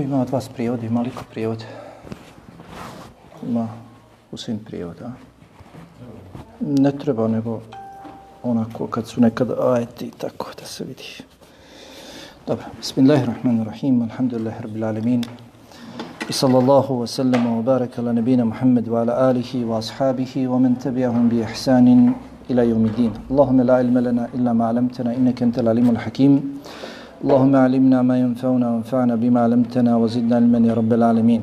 Ko ima od vas prijevod? Ima li ko prijevod? Ima Husin prijevod, a? Ne treba nego onako kad su nekad ajeti tako da se vidi. Dobro. Bismillahirrahmanirrahim. Alhamdulillahi rabbil alamin. I sallallahu wa sallam wa baraka ala nabina Muhammed wa ala alihi wa ashabihi wa man tabi'ahum bi ihsanin ila yawmiddin. Allahumma la ilma lana illa ma 'allamtana innaka antal alimul hakim. اللهم علمنا ما ينفعنا وانفعنا بما علمتنا وزدنا علما يا رب العالمين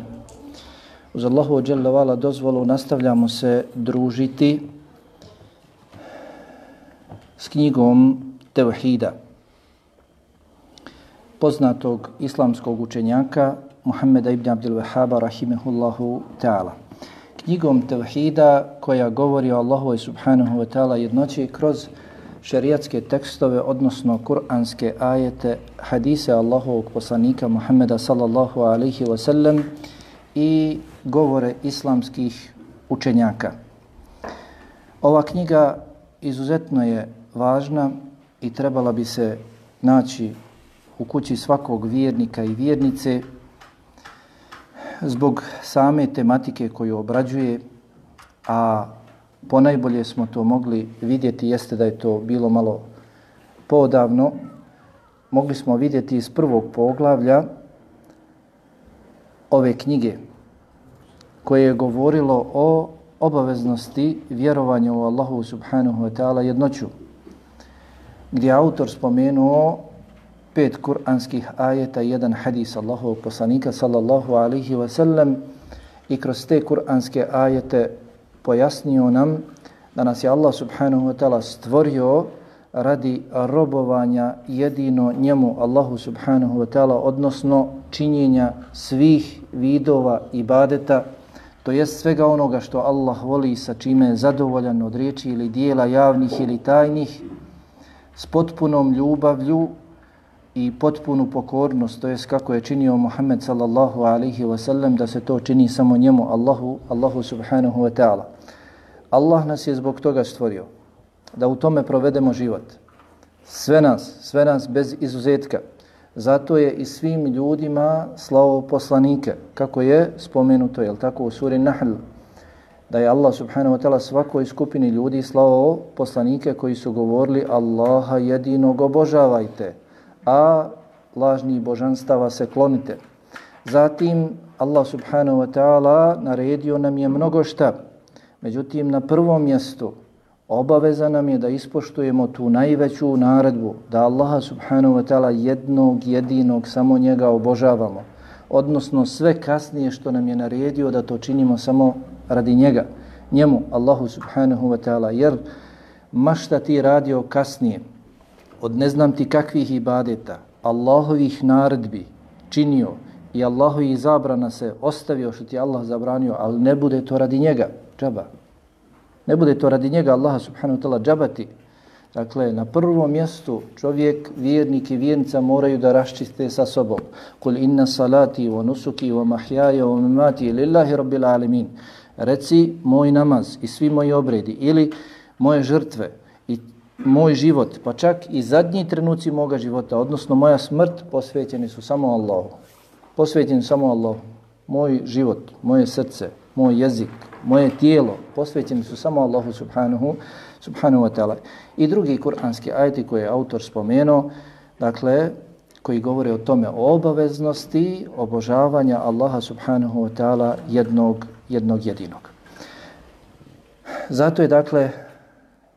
Uz Allahu ođele vala dozvolu nastavljamo se družiti s knjigom Tevhida poznatog islamskog učenjaka Muhammeda ibn Abdul Wahaba rahimehullahu ta'ala. Knjigom Tevhida koja govori o Allahu subhanahu wa ta'ala jednoći kroz šerijatske tekstove, odnosno kuranske ajete, hadise Allahovog poslanika Muhammeda sallallahu alaihi wa sallam i govore islamskih učenjaka. Ova knjiga izuzetno je važna i trebala bi se naći u kući svakog vjernika i vjernice zbog same tematike koju obrađuje, a ponajbolje smo to mogli vidjeti jeste da je to bilo malo podavno. Mogli smo vidjeti iz prvog poglavlja ove knjige koje je govorilo o obaveznosti vjerovanja u Allahu subhanahu wa ta'ala jednoću gdje autor spomenuo pet kuranskih ajeta i jedan hadis Allahovog poslanika sallallahu alaihi wa sallam i kroz te kuranske ajete pojasnio nam da nas je Allah subhanahu wa ta'ala stvorio radi robovanja jedino njemu Allahu subhanahu wa ta'ala odnosno činjenja svih vidova ibadeta to jest svega onoga što Allah voli sa čime je zadovoljan od riječi ili dijela javnih ili tajnih s potpunom ljubavlju i potpunu pokornost, to jest kako je činio Muhammed sallallahu alaihi wa sallam, da se to čini samo njemu, Allahu, Allahu subhanahu wa ta'ala. Allah nas je zbog toga stvorio, da u tome provedemo život. Sve nas, sve nas bez izuzetka. Zato je i svim ljudima slavo poslanike, kako je spomenuto, je tako u suri Nahl, da je Allah subhanahu wa ta'ala svakoj skupini ljudi slavo poslanike koji su govorili Allaha jedinog obožavajte, a lažni božanstava se klonite. Zatim Allah subhanahu wa ta'ala naredio nam je mnogo šta, Međutim, na prvom mjestu obaveza nam je da ispoštujemo tu najveću naredbu, da Allaha subhanahu wa ta'ala jednog, jedinog, samo njega obožavamo. Odnosno sve kasnije što nam je naredio da to činimo samo radi njega, njemu, Allahu subhanahu wa ta'ala. Jer mašta ti radio kasnije, od ne znam ti kakvih ibadeta, Allahovih naredbi činio i Allahovih zabrana se ostavio što ti Allah zabranio, ali ne bude to radi njega, džaba. Ne bude to radi njega Allaha subhanahu wa ta'ala džabati. Dakle, na prvom mjestu čovjek, vjernik i vjernica moraju da raščiste sa sobom. Kul inna salati wa nusuki wa mahjaja wa mamati lillahi rabbil alamin. Reci moj namaz i svi moji obredi ili moje žrtve moj život, pa čak i zadnji trenuci moga života, odnosno moja smrt, posvećeni su samo Allahu. Posvećeni samo Allahu. Moj život, moje srce, moj jezik, moje tijelo posvećeni su samo Allahu subhanahu, subhanahu wa ta'ala. I drugi kuranski ajti koji je autor spomenuo, dakle, koji govore o tome o obaveznosti obožavanja Allaha subhanahu wa ta'ala jednog, jednog jedinog. Zato je, dakle,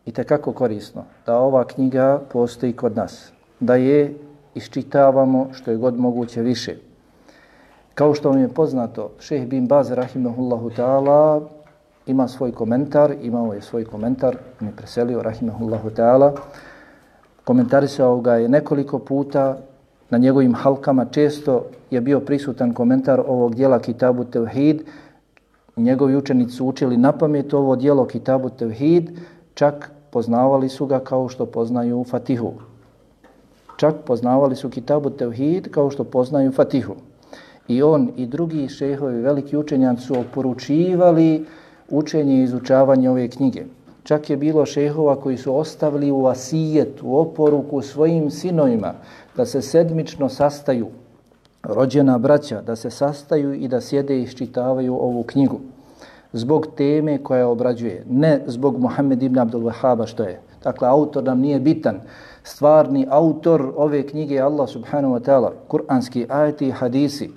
i tekako korisno da ova knjiga postoji kod nas, da je iščitavamo što je god moguće više, Kao što vam je poznato, šeh bin Baz, rahimahullahu ta'ala, ima svoj komentar, imao je svoj komentar, on je preselio, rahimahullahu ta'ala, komentarisao ga je nekoliko puta, na njegovim halkama često je bio prisutan komentar ovog dijela Kitabu Tevhid, njegovi učenici su učili na pamet ovo dijelo Kitabu Tevhid, čak poznavali su ga kao što poznaju Fatihu. Čak poznavali su Kitabu Tevhid kao što poznaju Fatihu i on i drugi šehovi, veliki učenjanci su oporučivali učenje i izučavanje ove knjige. Čak je bilo šehova koji su ostavili u asijet, u oporuku svojim sinovima da se sedmično sastaju rođena braća da se sastaju i da sjede i iščitavaju ovu knjigu zbog teme koja obrađuje, ne zbog Muhammed ibn Abdul Wahaba što je. Dakle, autor nam nije bitan. Stvarni autor ove knjige je Allah subhanahu wa ta'ala, kuranski ajeti i hadisi.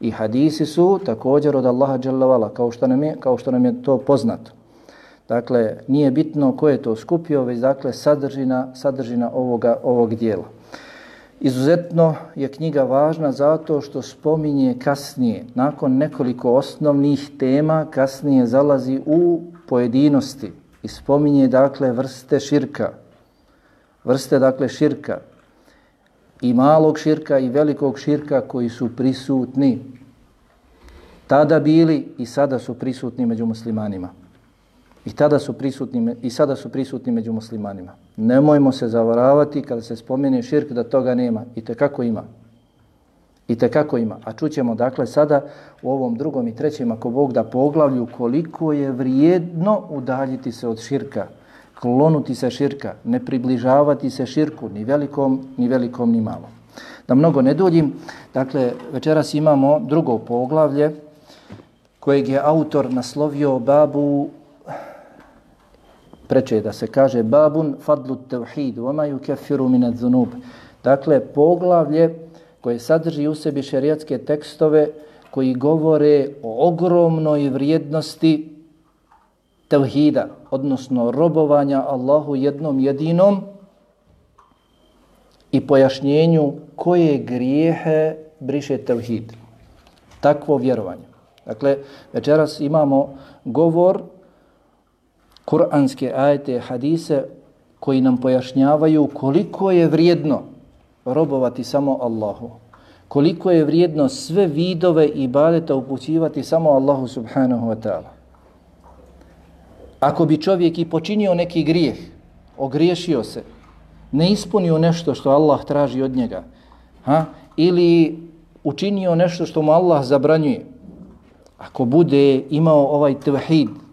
I hadisi su također od Allaha dželavala, kao, što nam je, kao što nam je to poznato. Dakle, nije bitno ko je to skupio, već dakle sadržina, sadržina ovoga, ovog dijela. Izuzetno je knjiga važna zato što spominje kasnije, nakon nekoliko osnovnih tema, kasnije zalazi u pojedinosti i spominje dakle vrste širka. Vrste dakle širka i malog širka i velikog širka koji su prisutni. Tada bili i sada su prisutni među muslimanima. I tada su prisutni i sada su prisutni među muslimanima. Nemojmo se zavaravati kada se spomene širk da toga nema. I te kako ima. I te kako ima. A čućemo dakle sada u ovom drugom i trećem ako Bog da poglavlju koliko je vrijedno udaljiti se od širka. Klonuti se širka. Ne približavati se širku ni velikom, ni velikom, ni malom. Da mnogo ne duljim. Dakle, večeras imamo drugo poglavlje kojeg je autor naslovio babu preče da se kaže babun fadlu tevhid, vama ju kefiru minad zunub. Dakle, poglavlje koje sadrži u sebi šerijatske tekstove koji govore o ogromnoj vrijednosti tevhida, odnosno robovanja Allahu jednom jedinom i pojašnjenju koje grijehe briše tevhid. Takvo vjerovanje. Dakle, večeras imamo govor kuranske ajete, hadise koji nam pojašnjavaju koliko je vrijedno robovati samo Allahu. Koliko je vrijedno sve vidove i badeta upućivati samo Allahu subhanahu wa ta'ala. Ako bi čovjek i počinio neki grijeh, ogriješio se, ne ispunio nešto što Allah traži od njega, ha? ili učinio nešto što mu Allah zabranjuje, ako bude imao ovaj tevhid,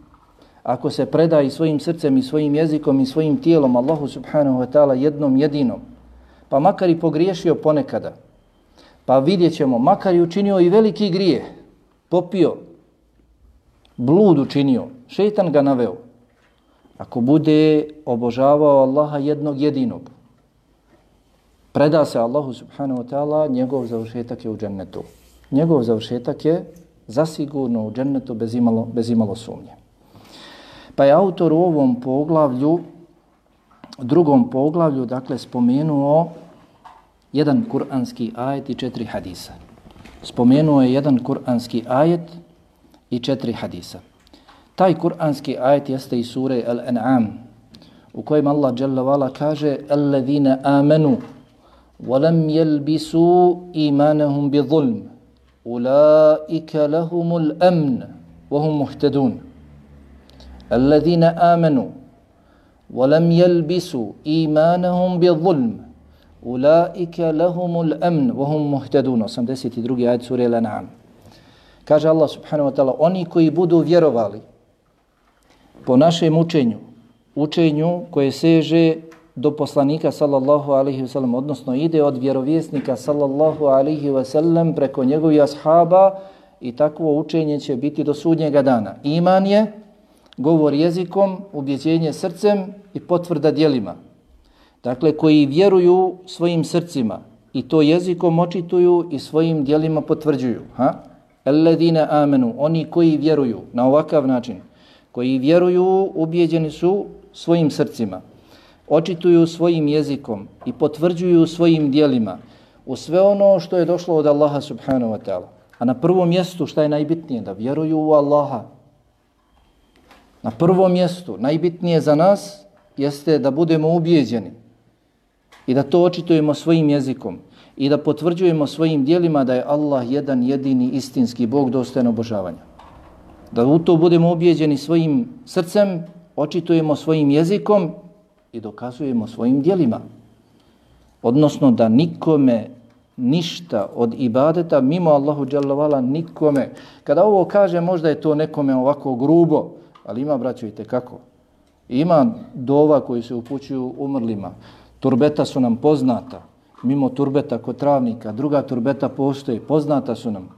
ako se preda i svojim srcem i svojim jezikom i svojim tijelom Allahu subhanahu wa ta'ala jednom jedinom, pa makar i pogriješio ponekada, pa vidjet ćemo, makar i učinio i veliki grije, popio, blud učinio, šeitan ga naveo, ako bude obožavao Allaha jednog jedinog, preda se Allahu subhanahu wa ta'ala, njegov završetak je u džennetu. Njegov završetak je zasigurno u džennetu bez imalo, bez imalo sumnje. Pa je autor u ovom poglavlju, drugom poglavlju, dakle, spomenuo jedan kuranski ajet i četiri hadisa. Spomenuo je jedan kuranski ajet i četiri hadisa. Taj kuranski ajet jeste iz sure Al-An'am, u kojem Allah Jalla Vala kaže Alladhina amanu walam yalbisu imanahum bi zulm ulaika lahumul amn wa hum muhtadun الذين آمنوا ولم يلبسوا إيمانهم بالظلم أولئك لهم الأمن وهم مهتدون 82. آية سورة الأنعام Kaže Allah subhanahu wa ta'ala, oni koji budu vjerovali po našem učenju, učenju koje seže do poslanika sallallahu alaihi wa sallam, odnosno ide od vjerovjesnika sallallahu alaihi wa sallam preko njegovih ashaba i takvo učenje će biti do sudnjega dana. Iman je govor jezikom, ubjeđenje srcem i potvrda dijelima. Dakle, koji vjeruju svojim srcima i to jezikom očituju i svojim dijelima potvrđuju. Ha? Alladine amenu, oni koji vjeruju na ovakav način, koji vjeruju, ubjeđeni su svojim srcima, očituju svojim jezikom i potvrđuju svojim dijelima u sve ono što je došlo od Allaha subhanahu wa ta'ala. A na prvom mjestu šta je najbitnije? Da vjeruju u Allaha, Na prvom mjestu, najbitnije za nas, jeste da budemo ubijeđeni i da to očitujemo svojim jezikom i da potvrđujemo svojim dijelima da je Allah jedan jedini istinski Bog dostojno obožavanja. Da u to budemo ubijeđeni svojim srcem, očitujemo svojim jezikom i dokazujemo svojim dijelima. Odnosno da nikome ništa od ibadeta mimo Allahu dželovala nikome. Kada ovo kaže možda je to nekome ovako grubo, Ali ima, braćo, i kako. Ima dova koji se upućuju umrlima. Turbeta su nam poznata. mimo turbeta kod travnika, druga turbeta postoji, poznata su nam.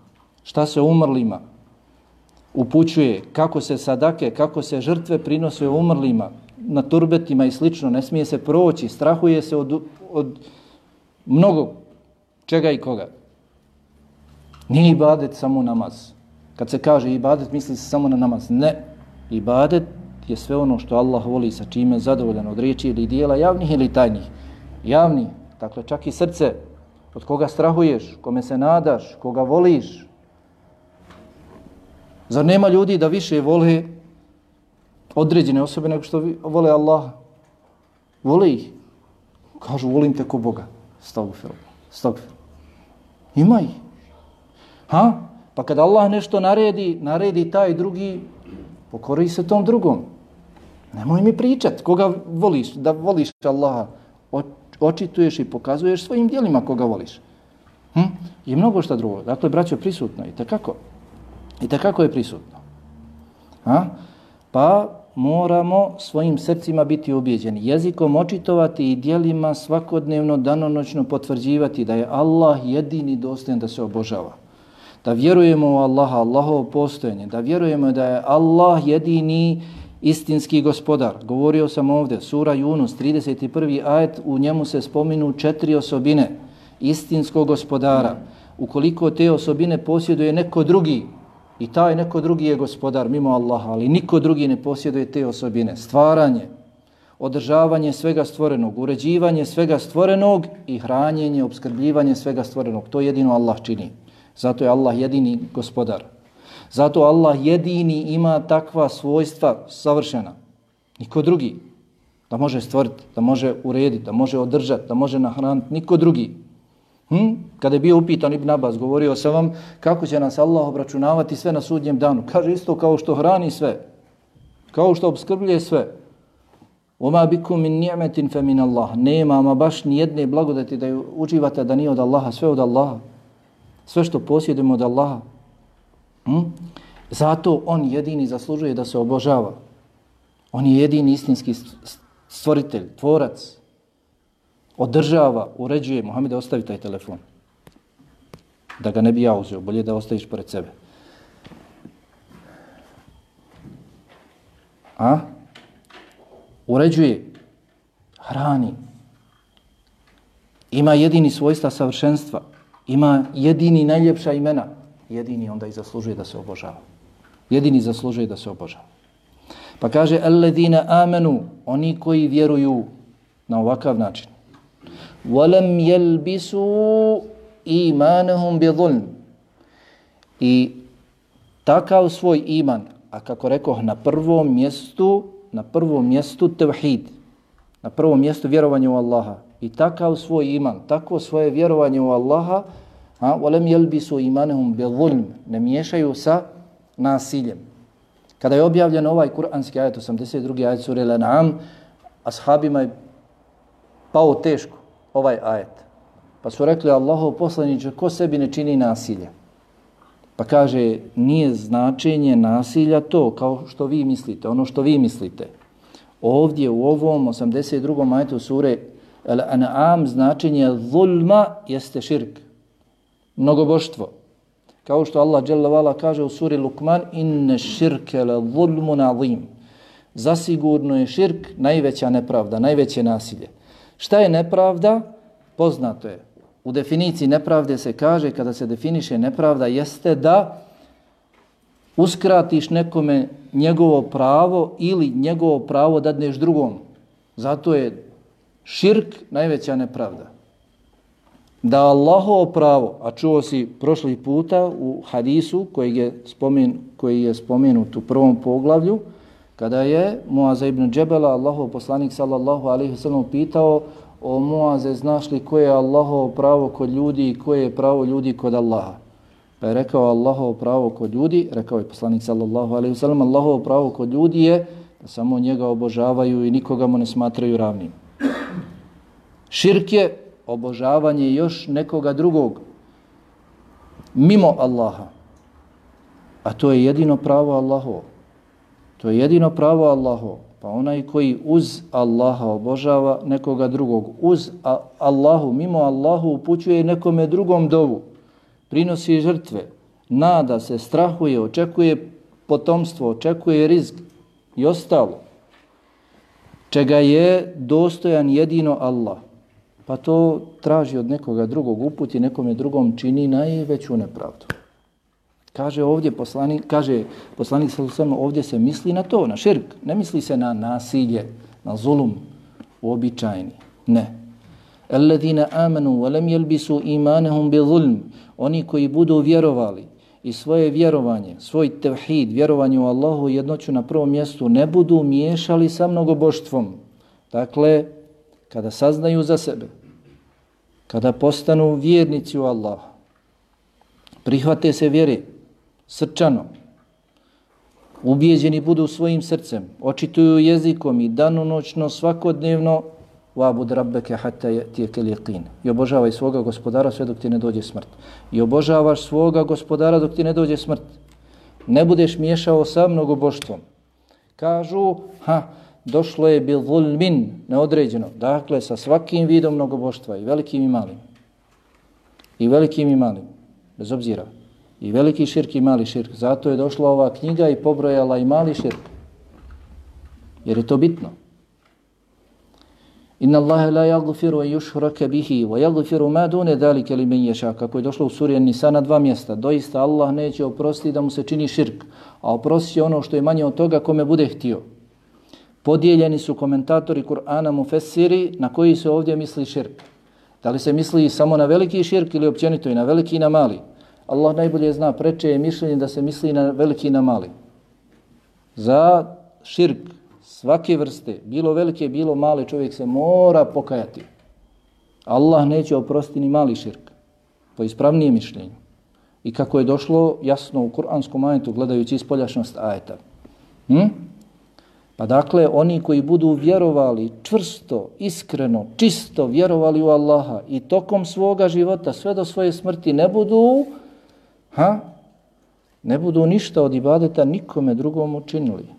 Šta se umrlima upućuje, kako se sadake, kako se žrtve prinose umrlima na turbetima i slično, ne smije se proći, strahuje se od, od mnogo čega i koga. Nije ibadet samo namaz. Kad se kaže ibadet, misli se samo na namaz. Ne. Ibadet je sve ono što Allah voli sa čime je zadovoljan od riječi ili dijela javnih ili tajnih. Javni, dakle čak i srce, od koga strahuješ, kome se nadaš, koga voliš. Zar nema ljudi da više vole određene osobe nego što vole Allah? Vole ih. Kažu, volim te ko Boga. Stagfir. Stagfir. Ima ih. Ha? Pa kada Allah nešto naredi, naredi taj drugi, pokori se tom drugom. Nemoj mi pričat koga voliš, da voliš Allaha. Očituješ i pokazuješ svojim dijelima koga voliš. Hm? I mnogo šta drugo. Dakle, braćo, prisutno. I tekako? I tekako je prisutno? Ha? Pa moramo svojim srcima biti ubijeđeni. Jezikom očitovati i dijelima svakodnevno, danonoćno potvrđivati da je Allah jedini dostojan da se obožava da vjerujemo u Allaha, Allahovo postojanje, da vjerujemo da je Allah jedini istinski gospodar. Govorio sam ovdje, sura Yunus, 31. ajet, u njemu se spominu četiri osobine istinskog gospodara. Ukoliko te osobine posjeduje neko drugi, i taj neko drugi je gospodar mimo Allaha, ali niko drugi ne posjeduje te osobine. Stvaranje, održavanje svega stvorenog, uređivanje svega stvorenog i hranjenje, obskrbljivanje svega stvorenog. To jedino Allah čini. Zato je Allah jedini gospodar. Zato Allah jedini ima takva svojstva savršena. Niko drugi. Da može stvoriti, da može urediti, da može održati, da može nahraniti. Niko drugi. Hm? Kada je bio upitan Ibn Abbas, govorio sam vam kako će nas Allah obračunavati sve na sudnjem danu. Kaže isto kao što hrani sve. Kao što obskrbljuje sve. Oma bikum min ni'metin fe min Allah. Nema ma baš ni jedne blagodati da ju uživate da nije od Allaha, sve od Allaha sve što posjedujemo od Allaha. Hm? Zato on jedini zaslužuje da se obožava. On je jedini istinski stvoritelj, tvorac. Održava, uređuje. Mohamed, ostavi taj telefon. Da ga ne bi ja uzeo. Bolje da ostaviš pored sebe. A? Uređuje. Hrani. Ima jedini svojstva savršenstva ima jedini najljepša imena, jedini onda i zaslužuje da se obožava. Jedini zaslužuje da se obožava. Pa kaže, alladina amenu, oni koji vjeruju na ovakav način. Walam jelbisu imanehum bi zulm. I takav svoj iman, a kako rekao na prvom mjestu, na prvom mjestu tevhid, na prvom mjestu vjerovanje u Allaha, i takav svoj iman, tako svoje vjerovanje u Allaha, a volem yalbisu imanuhum bi zulm, ne miješaju sa nasiljem. Kada je objavljen ovaj kuranski ajet 82. ajet sure Al-An'am, ashabima je pao teško ovaj ajet. Pa su rekli Allahov poslaniče, ko sebi ne čini nasilje? Pa kaže, nije značenje nasilja to, kao što vi mislite, ono što vi mislite. Ovdje u ovom 82. ajetu sure Al-An'am značenje zulma jeste širk, mnogoboštvo. Kao što Allah dželle kaže u suri Lukman inne širke la zulmun azim. Zasigurno je širk najveća nepravda, najveće nasilje. Šta je nepravda? Poznato je. U definiciji nepravde se kaže, kada se definiše nepravda, jeste da uskratiš nekome njegovo pravo ili njegovo pravo dadneš drugom. Zato je širk najveća nepravda. Da Allahovo pravo, a čuo si prošli puta u hadisu koji je, spomen, koji je spomenut u prvom poglavlju, kada je Muaza ibn Džebela, Allahov poslanik sallallahu alaihi sallam, pitao o Muaze, znaš li koje je Allahovo pravo kod ljudi i koje je pravo ljudi kod Allaha? Pa je rekao Allahovo pravo kod ljudi, rekao je poslanik sallallahu alaihi sallam, Allahovo pravo kod ljudi je da samo njega obožavaju i nikoga mu ne smatraju ravnim. Širk je obožavanje još nekoga drugog mimo Allaha. A to je jedino pravo Allaho. To je jedino pravo Allaho. Pa Pa onaj koji uz Allaha obožava nekoga drugog, uz Allahu, mimo Allahu upućuje nekome drugom dovu, prinosi žrtve, nada se, strahuje, očekuje potomstvo, očekuje rizk i ostalo, čega je dostojan jedino Allah, pa to traži od nekoga drugog uputi, nekome drugom čini najveću nepravdu. Kaže ovdje poslanik, kaže poslanik sa ovdje se misli na to, na širk. Ne misli se na nasilje, na zulum, uobičajni. Ne. Alladhina amanu wa lam yalbisu imanahum bi zulm. Oni koji budu vjerovali i svoje vjerovanje, svoj tevhid, vjerovanje u Allahu jednoću na prvom mjestu ne budu miješali sa mnogoboštvom. Dakle, kada saznaju za sebe, kada postanu vjernici u Allaha, prihvate se vjere, srčano, ubijeđeni budu svojim srcem, očituju jezikom i danonoćno svakodnevno وَعْبُدْ رَبَّكَ حَتَّى يَتِيَكَ الْيَقِينَ I obožavaj svoga gospodara sve dok ti ne dođe smrt. I obožavaš svoga gospodara dok ti ne dođe smrt. Ne budeš miješao sa mnogoboštvom. Kažu, ha, došlo je bil zulmin, neodređeno. Dakle, sa svakim vidom mnogoboštva, i velikim i malim. I velikim i malim, bez obzira. I veliki širk i mali širk. Zato je došla ova knjiga i pobrojala i mali širk. Jer je to bitno. إن الله la يغفر an yushraka bihi wa yagfiru ma dune dhalika limen. Kako je došlo u suri An-Nisa na dva mjesta. Doista Allah neće oprostiti da mu se čini širk, a oprosti ono što je manje od toga kome bude htio. Podijeljeni su komentatori Kur'ana Mufessiri na koji se ovdje misli širk. Da li se misli samo na veliki širk ili općenito i na veliki i na mali? Allah najbolje zna, preče je mišljenje da se misli na veliki i na mali. Za širk svake vrste, bilo velike, bilo male, čovjek se mora pokajati. Allah neće oprostiti ni mali širk, po ispravnijem mišljenju. I kako je došlo jasno u kuranskom ajetu, gledajući ispoljašnost ajeta. Hm? Pa dakle, oni koji budu vjerovali čvrsto, iskreno, čisto vjerovali u Allaha i tokom svoga života, sve do svoje smrti, ne budu ha? ne budu ništa od ibadeta nikome drugom učinili.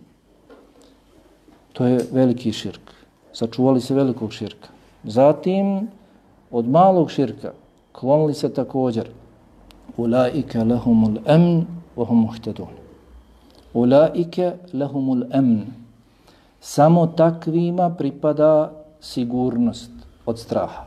To je veliki širk. Sačuvali se velikog širka. Zatim, od malog širka, klonili se također. Ulaike lahumul amn, vahum muhtedun. Ulaike lahumul amn. Samo takvima pripada sigurnost od straha.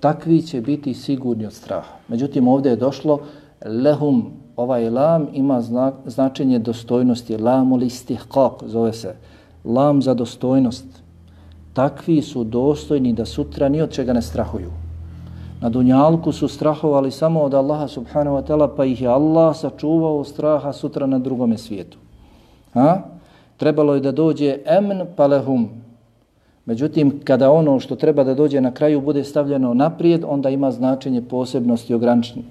Takvi će biti sigurni od straha. Međutim, ovdje je došlo lehum, ovaj lam ima znak, značenje dostojnosti, lamul istihqaq zove se, lam za dostojnost. Takvi su dostojni da sutra ni od čega ne strahuju. Na dunjalku su strahovali samo od Allaha subhanahu wa ta'ala, pa ih je Allah sačuvao straha sutra na drugome svijetu. Ha? Trebalo je da dođe emn palehum. Međutim, kada ono što treba da dođe na kraju bude stavljeno naprijed, onda ima značenje posebnosti i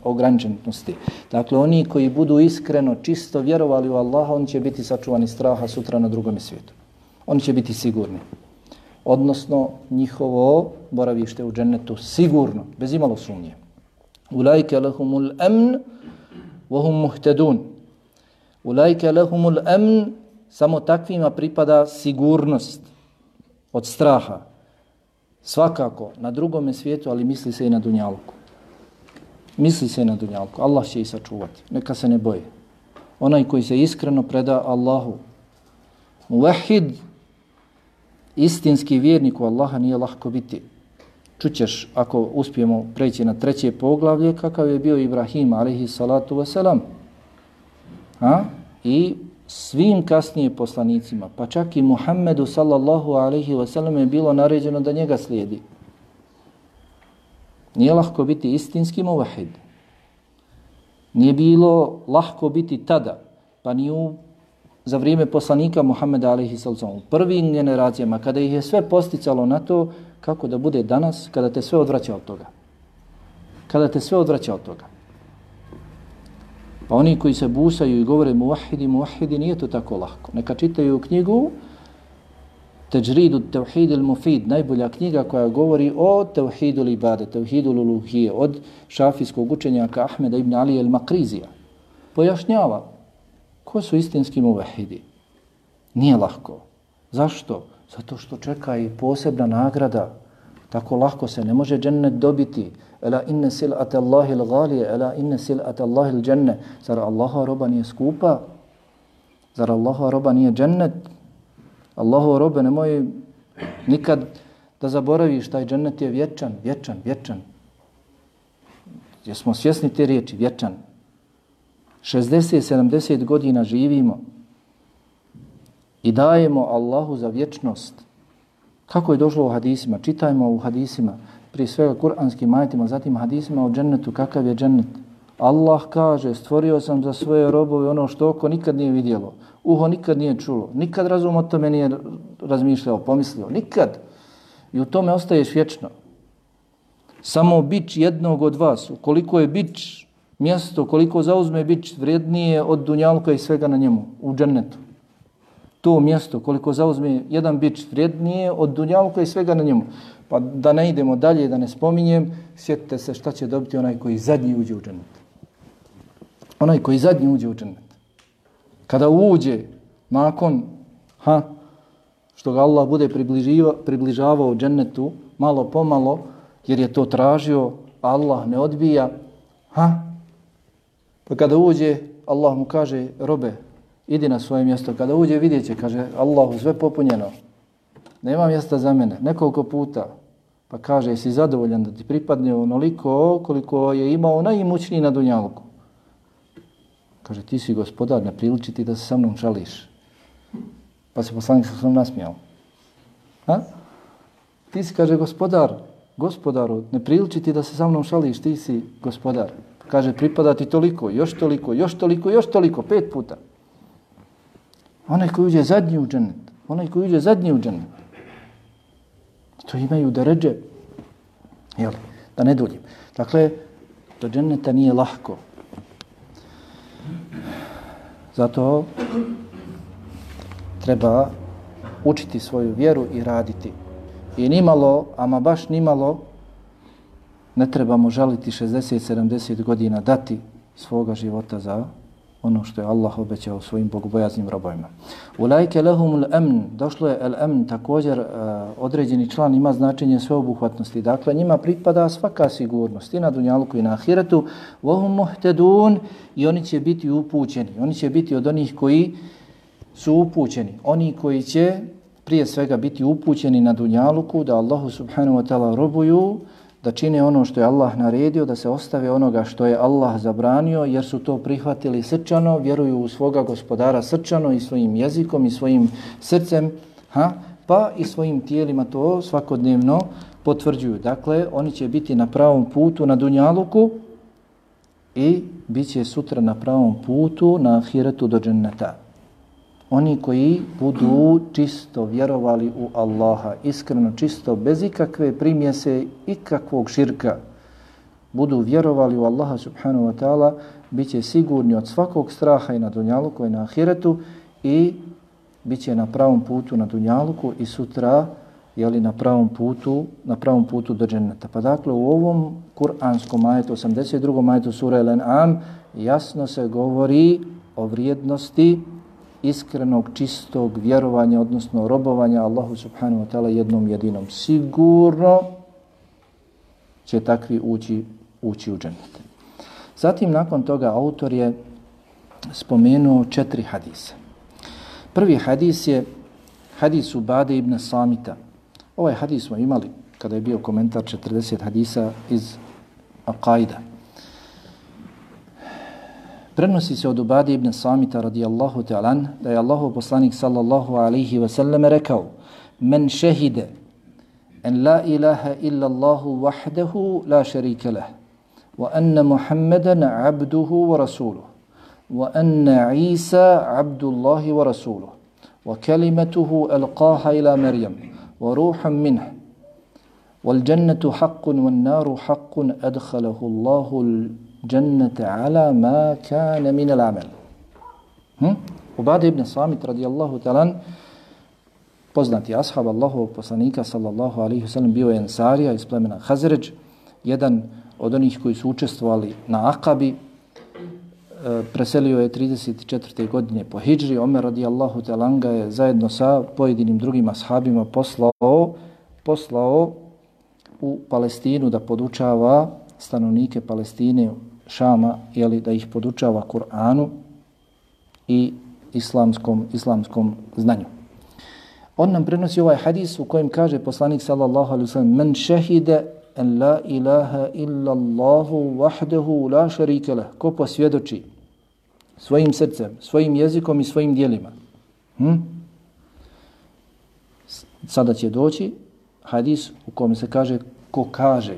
ograničenosti. Dakle, oni koji budu iskreno, čisto vjerovali u Allaha, oni će biti sačuvani straha sutra na drugome svijetu. Oni će biti sigurni. Odnosno, njihovo boravište u džennetu sigurno, bez imalo sumnje. Ulajke lahumul amn, vohum muhtedun. Ulajke lahumul amn, samo takvima pripada sigurnost od straha. Svakako, na drugome svijetu, ali misli se i na dunjalku. Misli se i na dunjalku. Allah će ih sačuvati. Neka se ne boje. Onaj koji se iskreno preda Allahu. Muvahid, istinski vjernik u Allaha nije lahko biti. Čućeš, ako uspijemo preći na treće poglavlje, kakav je bio Ibrahim, alaihi salatu wasalam. A? I svim kasnije poslanicima, pa čak i Muhammedu sallallahu alaihi wasalam je bilo naređeno da njega slijedi. Nije lahko biti istinski muvahid. Nije bilo lahko biti tada, pa ni u, za vrijeme poslanika Muhammeda alaihi sallam, prvim generacijama, kada ih je sve posticalo na to, kako da bude danas, kada te sve odvraća od toga. Kada te sve odvraća od toga. Pa oni koji se busaju i govore muvahidi, muvahidi, nije to tako lahko. Neka čitaju knjigu Teđridu Tevhid il Mufid, najbolja knjiga koja govori o Tevhidu Libade, Tevhidu Luluhije, od šafijskog učenjaka Ahmeda ibn Ali el Makrizija. Pojašnjava ko su istinski muvahidi. Nije lahko. Zašto? Zato što čeka i posebna nagrada. Tako lahko se ne može džennet dobiti. Ela inne sil'ate Allahi l-galije, ela inne sil'ate Allahi l-dženne. Zar Allaha roba nije skupa? Zar Allaha roba nije džennet? Allaho robe, nemoj nikad da zaboraviš taj džennet je vječan, vječan, vječan. Jesmo svjesni te riječi, vječan. 60-70 godina živimo i dajemo Allahu za vječnost. Kako je došlo u hadisima? Čitajmo u hadisima, prije svega kuranskim majetima, zatim hadisima o džennetu, kakav je džennet. Allah kaže, stvorio sam za svoje robove ono što oko nikad nije vidjelo, uho nikad nije čulo, nikad razum o tome nije razmišljao, pomislio, nikad. I u tome ostaješ vječno. Samo bić jednog od vas, koliko je bić mjesto, koliko zauzme bić vrednije od dunjalka i svega na njemu, u džennetu. To mjesto, koliko zauzme jedan bić vrednije od dunjalka i svega na njemu. Pa da ne idemo dalje, da ne spominjem, sjetite se šta će dobiti onaj koji zadnji uđe u džennet. Onaj koji zadnji uđe u džennet. Kada uđe nakon, ha, što ga Allah bude približavao džennetu, malo pomalo, jer je to tražio, Allah ne odbija, ha, pa kada uđe, Allah mu kaže, robe, idi na svoje mjesto. Kada uđe, vidjet će, kaže, Allahu, sve popunjeno, nema mjesta za mene, nekoliko puta, pa kaže, jesi zadovoljan da ti pripadne onoliko koliko je imao najimućniji na Dunjalku. Kaže, ti si gospodar, ne priliči ti da se sa mnom šališ. Pa se poslanik sa mnom nasmijao. Ha? Ti si, kaže, gospodar, gospodaru, ne priliči ti da se sa mnom šališ, ti si gospodar. Kaže, pripada ti toliko, još toliko, još toliko, još toliko, pet puta. Onaj koji uđe zadnji u džennet, onaj koji uđe zadnji u džennet, to imaju da ređe, jel, da ne duljim. Dakle, do dženneta nije lahko. Zato treba učiti svoju vjeru i raditi. I nimalo, ama baš nimalo, ne trebamo žaliti 60-70 godina dati svoga života za ono što je Allah obećao svojim bogobojaznim robojima. U lajke lehumul emn, došlo je el emn, također uh, određeni član ima značenje sveobuhvatnosti. Dakle, njima pripada svaka sigurnost i na dunjalku i na ahiretu. Vohum muhtedun i oni će biti upućeni. Oni će biti od onih koji su upućeni. Oni koji će prije svega biti upućeni na dunjaluku, da Allahu subhanahu wa ta'ala robuju, da čine ono što je Allah naredio, da se ostave onoga što je Allah zabranio, jer su to prihvatili srčano, vjeruju u svoga gospodara srčano i svojim jezikom i svojim srcem, ha? pa i svojim tijelima to svakodnevno potvrđuju. Dakle, oni će biti na pravom putu na Dunjaluku i bit će sutra na pravom putu na Ahiretu do dženneta oni koji budu čisto vjerovali u Allaha, iskreno čisto, bez ikakve primjese, ikakvog širka, budu vjerovali u Allaha subhanahu wa ta'ala, bit će sigurni od svakog straha i na dunjaluku i na ahiretu i bit će na pravom putu na dunjaluku i sutra jeli, na pravom putu na pravom putu do dženneta. Pa dakle u ovom kuranskom ajetu, 82. ajetu sura Al-An'am, jasno se govori o vrijednosti iskrenog, čistog vjerovanja, odnosno robovanja Allahu subhanahu wa ta'ala jednom jedinom. Sigurno će takvi ući, ući u džennet. Zatim, nakon toga, autor je spomenuo četiri hadise. Prvi hadis je hadis Ubade ibn Samita. Ovaj hadis smo imali kada je bio komentar 40 hadisa iz Aqaida. Prenosi se od Ubadi ibn Samita radijallahu ta'alan da je Allahu poslanik sallallahu alaihi wa sallam rekao Men šehide en la ilaha illa Allahu wahdahu la šarika lah wa anna Muhammadan abduhu wa rasuluh wa anna Isa abdullahi wa rasuluh wa kalimatuhu alqaha ila Maryam wa ruham minh والجنة حق والنار حق أدخله الله džennete ala ma kane min al amel. Hm? Ubade ibn Samit radijallahu talan, poznati ashab Allahovog poslanika sallallahu alaihi wasallam bio je ensarija iz plemena Hazređ, jedan od onih koji su učestvovali na Akabi, e, preselio je 34. godine po Hidžri, Omer radijallahu talanga je zajedno sa pojedinim drugim ashabima poslao, poslao u Palestinu da podučava stanovnike Palestine Šama, jeli, da ih podučava Kur'anu i islamskom, islamskom znanju. On nam prenosi ovaj hadis u kojem kaže poslanik sallallahu alaihi wasallam men šehide en la ilaha illa Allahu vahdehu la sharika lah. Ko posvjedoči svojim srcem, svojim jezikom i svojim dijelima. Hm? Sada će doći hadis u kojem se kaže ko kaže.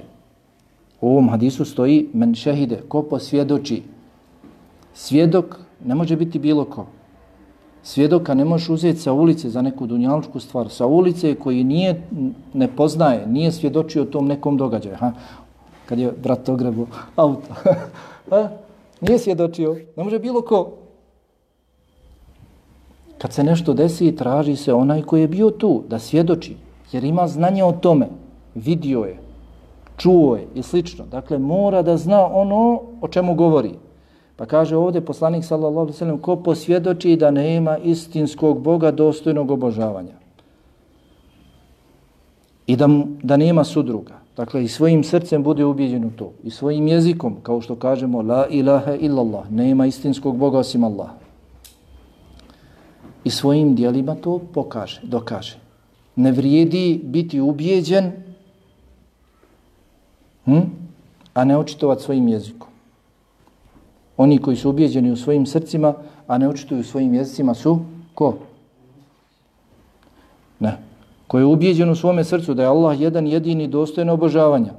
U ovom hadisu stoji men šehide, ko posvjedoči. Svjedok ne može biti bilo ko. Svjedoka ne možeš uzeti sa ulice za neku dunjaličku stvar. Sa ulice koji nije, ne poznaje, nije svjedočio tom nekom događaju. Ha? Kad je brat grebo auto. ha? Nije svjedočio. Ne može bilo ko. Kad se nešto desi, traži se onaj koji je bio tu da svjedoči. Jer ima znanje o tome. Vidio je. Čuo je i slično. Dakle, mora da zna ono o čemu govori. Pa kaže ovdje poslanik sallallahu alejhi ve sellem ko posvjedoči da nema istinskog Boga dostojnog obožavanja. I da, da nema sudruga. Dakle, i svojim srcem bude ubijeđen u to. I svojim jezikom, kao što kažemo, la ilaha illallah, nema istinskog Boga osim Allah. I svojim dijelima to pokaže, dokaže. Ne vrijedi biti ubijeđen, hm? a ne očitovat svojim jezikom. Oni koji su ubijeđeni u svojim srcima, a ne učituju svojim jezicima su ko? Ne. Ko je ubijeđen u svome srcu da je Allah jedan jedini dostojno obožavanja,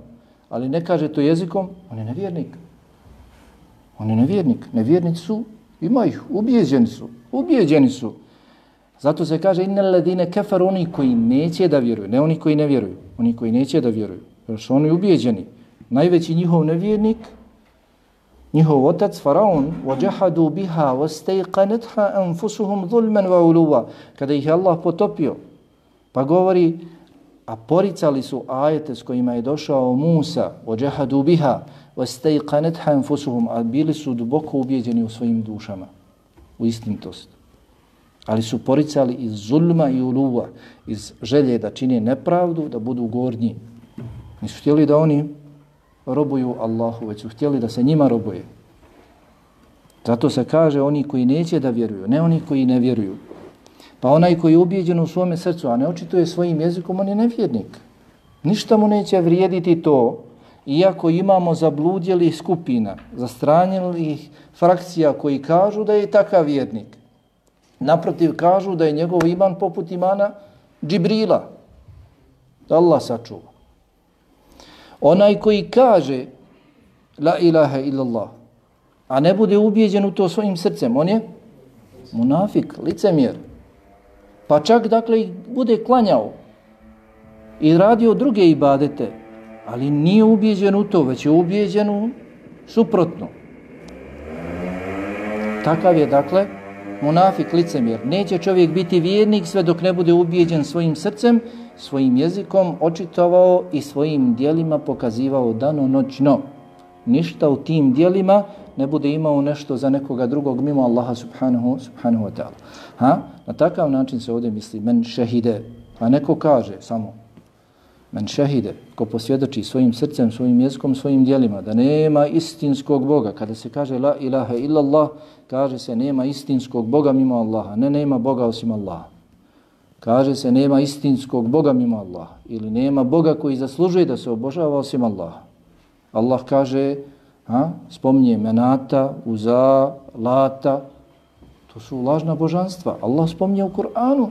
ali ne kaže to jezikom, on je nevjernik. On je nevjernik. Nevjernici su, ima ih, ubijeđeni su. Ubijeđeni su. Zato se kaže inne ladine kefar oni koji neće da vjeruju, ne oni koji ne vjeruju, oni koji neće da vjeruju. Jer su oni ubijeđeni. Najveći njihov nevjernik njihov otac faraon wajhadu biha wastayqanatha anfusuhum zulman wa uluwa kada ih Allah potopio pa govori a poricali su ajete s kojima je došao Musa wajhadu biha wastayqanatha anfusuhum a bili su duboko ubeđeni u svojim dušama u istinitost ali su poricali iz zulma i uluva iz želje da čine nepravdu da budu gornji. Nisu htjeli da oni robuju Allahu, već su htjeli da se njima robuje. Zato se kaže oni koji neće da vjeruju, ne oni koji ne vjeruju. Pa onaj koji je ubijeđen u svome srcu, a ne očituje svojim jezikom, on je nevjernik. Ništa mu neće vrijediti to, iako imamo zabludjeli skupina, zastranjeli frakcija koji kažu da je takav vjernik. Naprotiv kažu da je njegov iman poput imana Džibrila. Da Allah sačuva. Onaj koji kaže la ilaha illallah, a ne bude ubijeđen u to svojim srcem, on je munafik, licemjer. Pa čak dakle i bude klanjao i radio druge ibadete, ali nije ubijeđen u to, već je ubijeđen u suprotno. Takav je dakle munafik, licemjer. Neće čovjek biti vjernik sve dok ne bude ubijeđen svojim srcem, svojim jezikom očitovao i svojim dijelima pokazivao dano noćno. Ništa u tim dijelima ne bude imao nešto za nekoga drugog mimo Allaha subhanahu, subhanahu wa ta'ala. Ha? Na takav način se ovdje misli men šehide. A neko kaže samo men šehide, ko posvjedoči svojim srcem, svojim jezikom, svojim dijelima, da nema istinskog Boga. Kada se kaže la ilaha illallah, kaže se nema istinskog Boga mimo Allaha. Ne, nema Boga osim Allaha. Kaže se nema istinskog Boga mimo Allaha. Ili nema Boga koji zaslužuje da se obožava osim Allaha. Allah kaže, ha, spominje menata, uza, lata, to su lažna božanstva. Allah spominje u Kur'anu.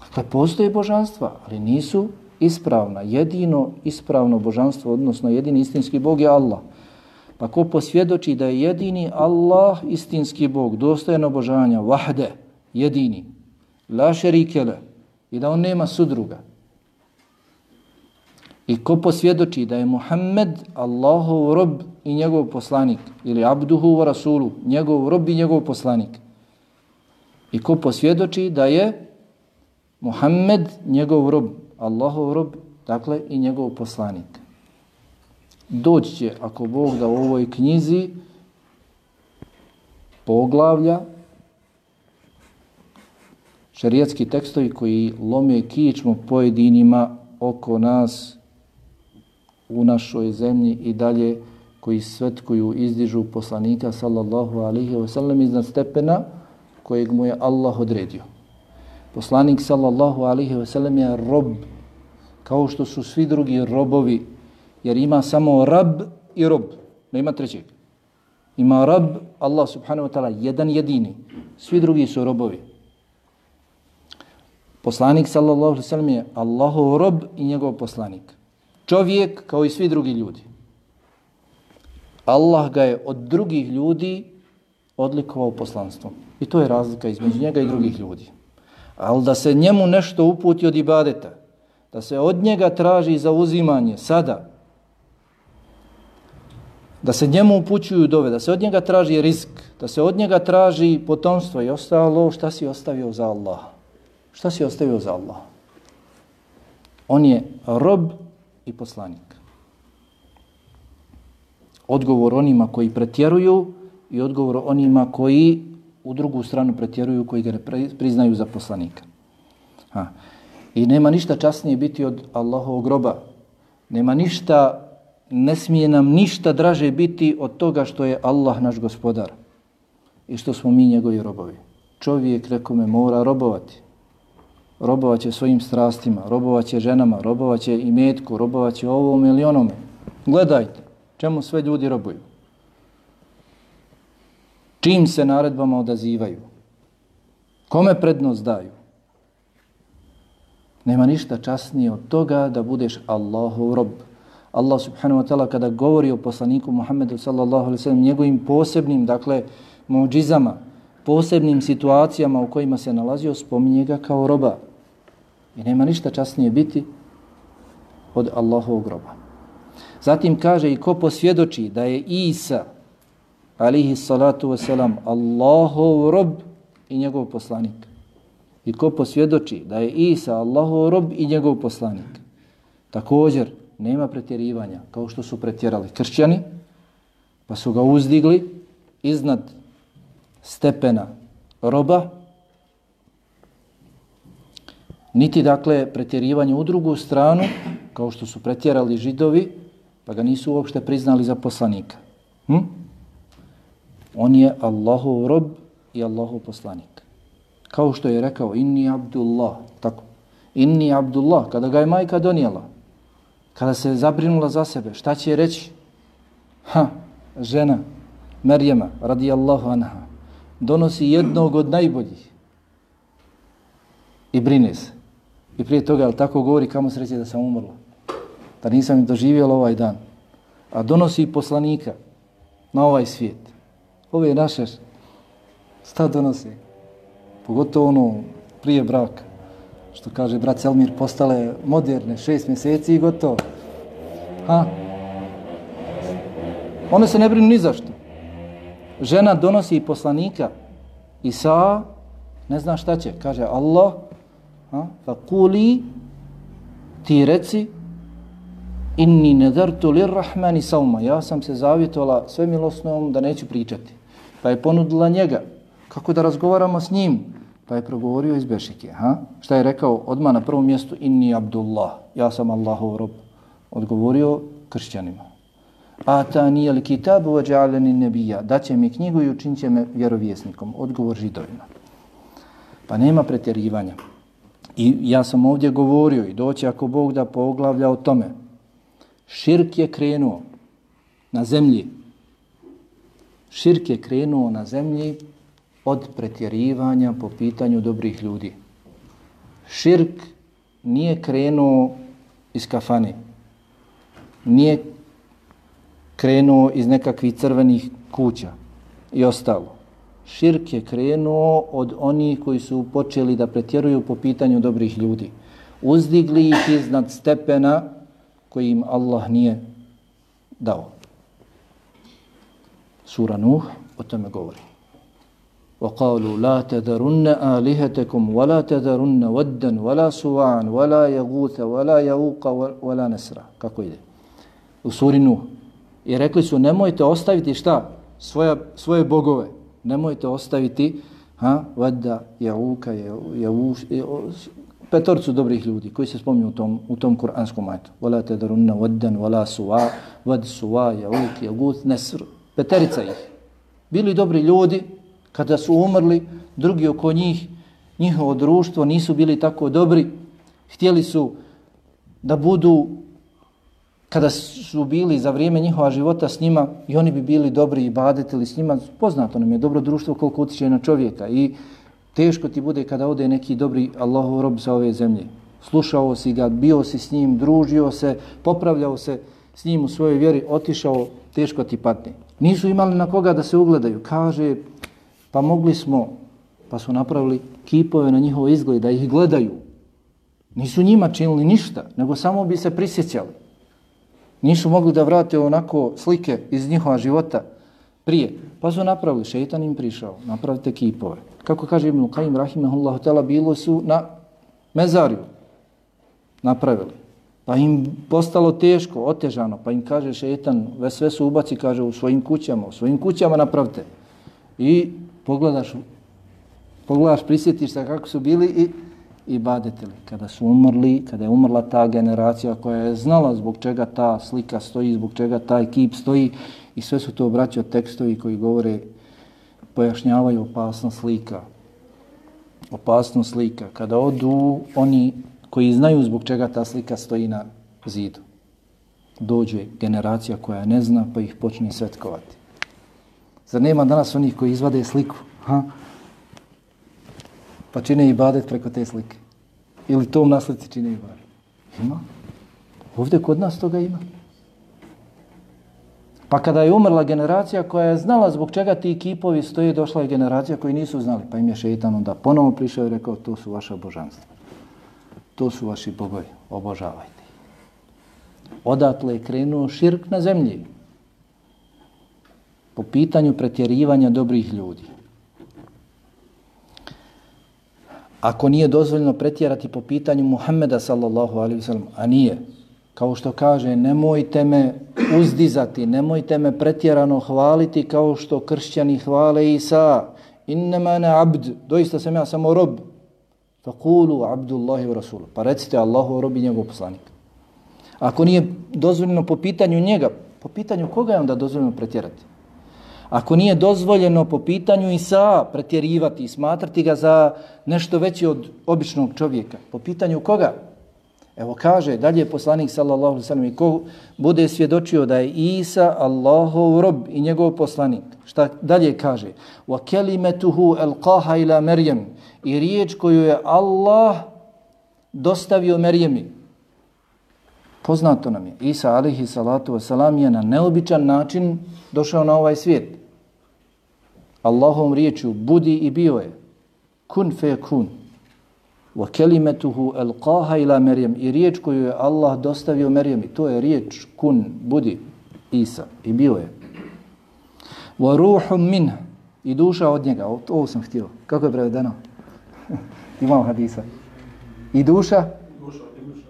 Dakle, postoje božanstva, ali nisu ispravna. Jedino ispravno božanstvo, odnosno jedini istinski Bog je Allah. Pa ko posvjedoči da je jedini Allah istinski Bog, dostojeno obožavanja, vahde, jedini, la šerikele, i da on nema sudruga. I ko posvjedoči da je Muhammed Allahov rob i njegov poslanik, ili abduhu wa rasulu, njegov rob i njegov poslanik. I ko posvjedoči da je Muhammed njegov rob, Allahov rob, dakle i njegov poslanik. Doći će, ako Bog da u ovoj knjizi, poglavlja, šarijatski tekstovi koji lome kičmu pojedinima oko nas u našoj zemlji i dalje koji svetkuju, izdižu poslanika sallallahu alihi wasallam iznad stepena kojeg mu je Allah odredio. Poslanik sallallahu alihi wasallam je rob, kao što su svi drugi robovi, jer ima samo rab i rob, ne ima trećeg. Ima rab, Allah subhanahu wa ta'ala, jedan jedini. Svi drugi su robovi. Poslanik sallallahu alaihi sellem je Allahov rob i njegov poslanik. Čovjek kao i svi drugi ljudi. Allah ga je od drugih ljudi odlikovao poslanstvom. I to je razlika između njega i drugih ljudi. Ali da se njemu nešto uputi od ibadeta, da se od njega traži za uzimanje sada, da se njemu upućuju dove, da se od njega traži risk, da se od njega traži potomstvo i ostalo, šta si ostavio za Allaha. Šta si ostavio za Allah? On je rob i poslanik. Odgovor onima koji pretjeruju i odgovor onima koji u drugu stranu pretjeruju, koji ga priznaju za poslanika. Ha. I nema ništa časnije biti od Allahovog groba. Nema ništa ne smije nam ništa draže biti od toga što je Allah naš gospodar i što smo mi njegovi robovi. Čovjek rekome mora robovati. Robovat će svojim strastima, robovat će ženama, robovat će i metku, robovat će ovom ili onome. Gledajte, čemu sve ljudi robuju. Čim se naredbama odazivaju. Kome prednost daju? Nema ništa časnije od toga da budeš Allahov rob. Allah subhanahu wa ta'ala kada govori o poslaniku Muhammedu sallallahu alaihi sallam njegovim posebnim, dakle, muđizama, posebnim situacijama u kojima se nalazio, spominje ga kao roba. I nema ništa časnije biti od Allahovog groba. Zatim kaže i ko posvjedoči da je Isa, alihi salatu wasalam, Allahov rob i njegov poslanik. I ko posvjedoči da je Isa Allahov rob i njegov poslanik. Također, nema pretjerivanja, kao što su pretjerali kršćani, pa su ga uzdigli iznad stepena roba, niti dakle pretjerivanje u drugu stranu, kao što su pretjerali židovi, pa ga nisu uopšte priznali za poslanika. Hm? On je Allahov rob i Allahov poslanik. Kao što je rekao, inni abdullah, tako, inni abdullah, kada ga je majka donijela, kada se zabrinula za sebe, šta će reći? Ha, žena, Merjema, radijallahu anha, donosi jednog od najboljih i brine se. I prije toga, ali tako govori, kamo sreće da sam umrla, da nisam doživjela ovaj dan. A donosi poslanika na ovaj svijet. Ove naše, šta donosi? Pogotovo ono prije braka što kaže brat Selmir, postale moderne, šest mjeseci i gotovo. Ha? One se ne brinu ni zašto. Žena donosi poslanika Isa, ne zna šta će. Kaže Allah, ha? fa kuli, ti reci, inni nedartu lir rahmani sauma. Ja sam se zavjetovala sve milosnom da neću pričati. Pa je ponudila njega. Kako da razgovaramo s njim? Pa je progovorio iz Bešike. Ha? Šta je rekao odmah na prvom mjestu? Inni Abdullah. Ja sam Allahov rob. Odgovorio kršćanima. A ta nije li kitabu vađaleni nebija. Daće mi knjigu i učinit će me vjerovjesnikom. Odgovor židovima. Pa nema pretjerivanja. I ja sam ovdje govorio i doći ako Bog da poglavlja o tome. Širk je krenuo na zemlji. Širk je krenuo na zemlji od pretjerivanja po pitanju dobrih ljudi. Širk nije krenuo iz kafane, nije krenuo iz nekakvih crvenih kuća i ostalo Širk je krenuo od onih koji su počeli da pretjeruju po pitanju dobrih ljudi. Uzdigli ih iznad stepena koji im Allah nije dao. Sura Nuh o tome govori. وقالوا لا تذرن آلهتكم ولا تذرن ودا ولا سواعا ولا يغوث ولا يغوق ولا نسرا kako ide u suri Nuh i rekli su nemojte ostaviti šta svoje, svoje bogove Nemojte ostaviti ha, vada, jauka, jauš, petorcu dobrih ljudi koji se spominju u tom, u tom kuranskom ajtu. Vala te darunna vaddan, vala suva, vad suva, jauk, jagut, nesr. Peterica ih. Bili dobri ljudi, kada su umrli, drugi oko njih, njihovo društvo nisu bili tako dobri, htjeli su da budu kada su bili za vrijeme njihova života s njima i oni bi bili dobri i badetili s njima, poznato nam je dobro društvo koliko utiče na čovjeka i teško ti bude kada ode neki dobri Allahov rob sa ove zemlje. Slušao si ga, bio si s njim, družio se, popravljao se s njim u svojoj vjeri, otišao, teško ti patne. Nisu imali na koga da se ugledaju. Kaže, pa mogli smo, pa su napravili kipove na njihovo izgled, da ih gledaju. Nisu njima činili ništa, nego samo bi se prisjećali. Nisu mogli da vrate onako slike iz njihova života prije. Pa su napravili, šeitan im prišao, napravite kipove. Kako kaže Ibn Qaim Rahimahullahu tela, bilo su na mezariju napravili. Pa im postalo teško, otežano, pa im kaže šeitan, sve su ubaci, kaže, u svojim kućama, u svojim kućama napravite. I pogledaš, pogledaš, prisjetiš se kako su bili i i badetili. Kada su umrli, kada je umrla ta generacija koja je znala zbog čega ta slika stoji, zbog čega taj kip stoji i sve su to obraćao tekstovi koji govore, pojašnjavaju opasnost slika. Opasnost slika. Kada odu oni koji znaju zbog čega ta slika stoji na zidu. Dođe generacija koja ne zna pa ih počne svetkovati. Zar nema danas onih koji izvade sliku? Ha? Pa čine i badet preko te slike. Ili tom naslici čine i badet. Ima. Ovdje kod nas toga ima. Pa kada je umrla generacija koja je znala zbog čega ti kipovi stoje, došla je generacija koji nisu znali. Pa im je šeitan onda ponovo prišao i rekao, to su vaša božanstva. To su vaši bogovi. Obožavajte. Odatle je krenuo širk na zemlji. Po pitanju pretjerivanja dobrih ljudi. Ako nije dozvoljeno pretjerati po pitanju Muhammeda sallallahu alaihi wasallam, a nije, kao što kaže, nemojte me uzdizati, nemojte me pretjerano hvaliti kao što kršćani hvale Isa, innema ana abd, doista sam ja samo rob, fakulu abdullahi rasulu, pa recite Allahu rob i njegov poslanik. Ako nije dozvoljeno po pitanju njega, po pitanju koga je onda dozvoljeno pretjerati? Ako nije dozvoljeno po pitanju Isa pretjerivati i smatrati ga za nešto veće od običnog čovjeka, po pitanju koga? Evo kaže dalje poslanik sallallahu alejhi ve sellem i ko bude svjedočio da je Isa Allahov rob i njegov poslanik. Šta dalje kaže? Wa kelimatuhu alqaha ila Maryam. I riječ koju je Allah dostavio Merjemi. Poznato nam je. Isa alaihi salatu ve selam je na neobičan način došao na ovaj svijet. Allahom riječu budi i bio je. Kun fe kun. Wa kelimetuhu alqaha ila Maryam i riječ koju je Allah dostavio Maryam i to je riječ kun budi Isa i bio je. Wa ruhum min i duša od njega. Ovo sam htio. Kako je prevedeno? Imam hadisa. I duša?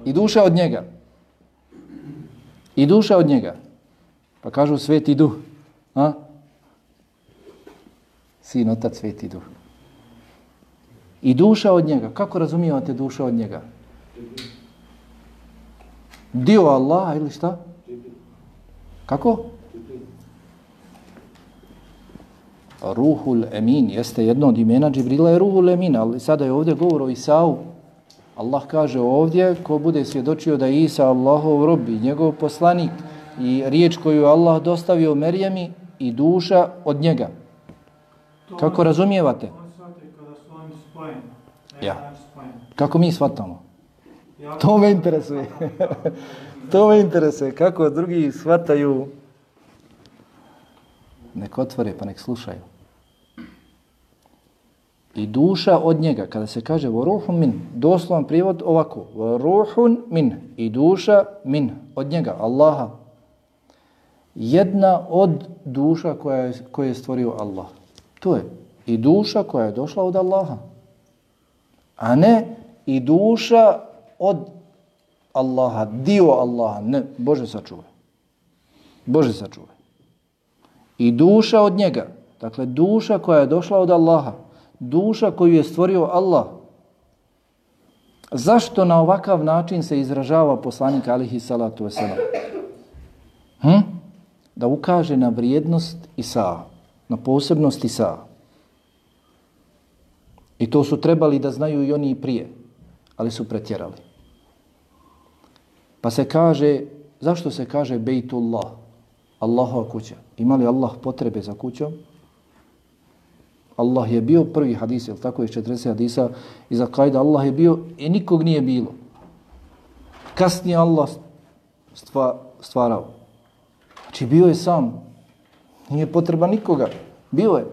I duša od njega. I duša od njega. Pa kažu sveti duh. A? Sin, otac, sveti duh. I duša od njega. Kako razumijevate duša od njega? Dio Allaha ili šta? Kako? Ruhul Emin. Jeste jedno od imena Džibrila je Ruhul Emin. Ali sada je ovdje govor o Isau. Allah kaže ovdje ko bude svjedočio da je Isa Allahov rob i njegov poslanik i riječ koju Allah dostavio Merjemi i duša od njega. Kako razumijevate? Ja. Kako mi shvatamo? To me interesuje. to me interesuje. Kako drugi shvataju? Nek otvore pa nek slušaju. I duša od njega, kada se kaže ruhun min, doslovan privod ovako, ruhun min, i duša min, od njega, Allaha. Jedna od duša koja je, koje je stvorio Allah. To je i duša koja je došla od Allaha. A ne i duša od Allaha, dio Allaha. Ne, Bože sačuvaj. Bože sačuvaj. I duša od njega. Dakle, duša koja je došla od Allaha, duša koju je stvorio Allah. Zašto na ovakav način se izražava poslanik alihi salatu wasalam? Hm? Da ukaže na vrijednost Isa, na posebnosti sa. I to su trebali da znaju i oni prije, ali su pretjerali. Pa se kaže, zašto se kaže Bejtullah, Allahova kuća? Ima li Allah potrebe za kućom? Allah je bio prvi hadis, ili tako je 40 hadisa iza kajda Allah je bio i nikog nije bilo. Kasnije Allah stva, stvarao. Znači bio je sam. Nije potreba nikoga. Bio je.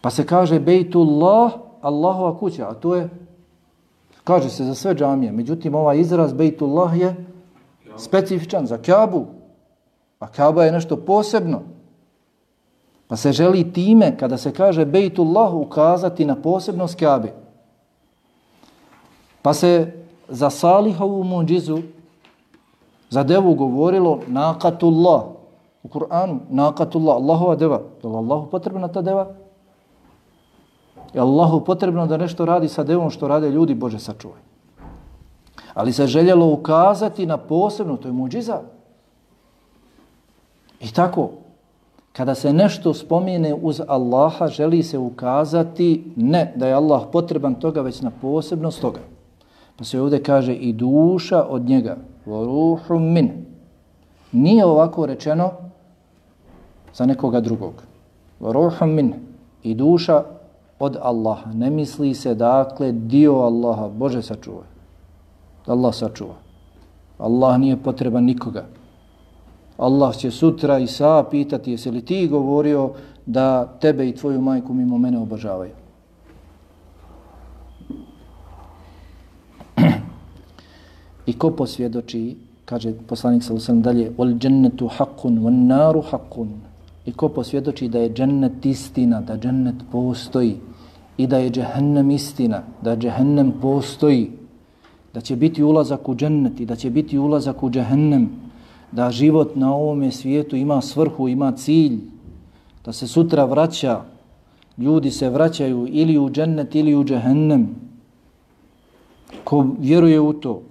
Pa se kaže Bejtullah, Allahova kuća, a to je, kaže se za sve džamije. Međutim, ovaj izraz Bejtullah je specifičan za Kabu. A Kaba je nešto posebno. Pa se želi time, kada se kaže Bejtullah, ukazati na posebnost Kabe. Pa se za Salihovu muđizu, za devu govorilo Nakatullah. U Kur'anu, Nakatullah, Allahova deva. Je li Allahu potrebna ta deva? Je Allahu potrebno da nešto radi sa devom što rade ljudi, Bože sačuvaj. Ali se željelo ukazati na posebno, to je muđiza. I tako, kada se nešto spomine uz Allaha, želi se ukazati ne da je Allah potreban toga, već na posebnost toga. Pa se ovdje kaže i duša od njega, voruhu min. Nije ovako rečeno za nekoga drugog. Voruhu min. I duša od Allaha. Ne misli se dakle dio Allaha. Bože sačuvaj. Allah sačuva. Allah nije potreban nikoga. Allah će sutra i sa pitati jesi li ti govorio da tebe i tvoju majku mimo mene obožavaju. I ko posvjedoči, kaže poslanik sa usam dalje, wal džennetu haqqun, wal naru haqqun. I ko posvjedoči da je džennet istina, da džennet postoji i da je džehennem istina, da džehennem postoji, da će biti ulazak u džennet i da će biti ulazak u džehennem, da život na ovome svijetu ima svrhu, ima cilj, da se sutra vraća, ljudi se vraćaju ili u džennet ili u džehennem. Ko vjeruje u to,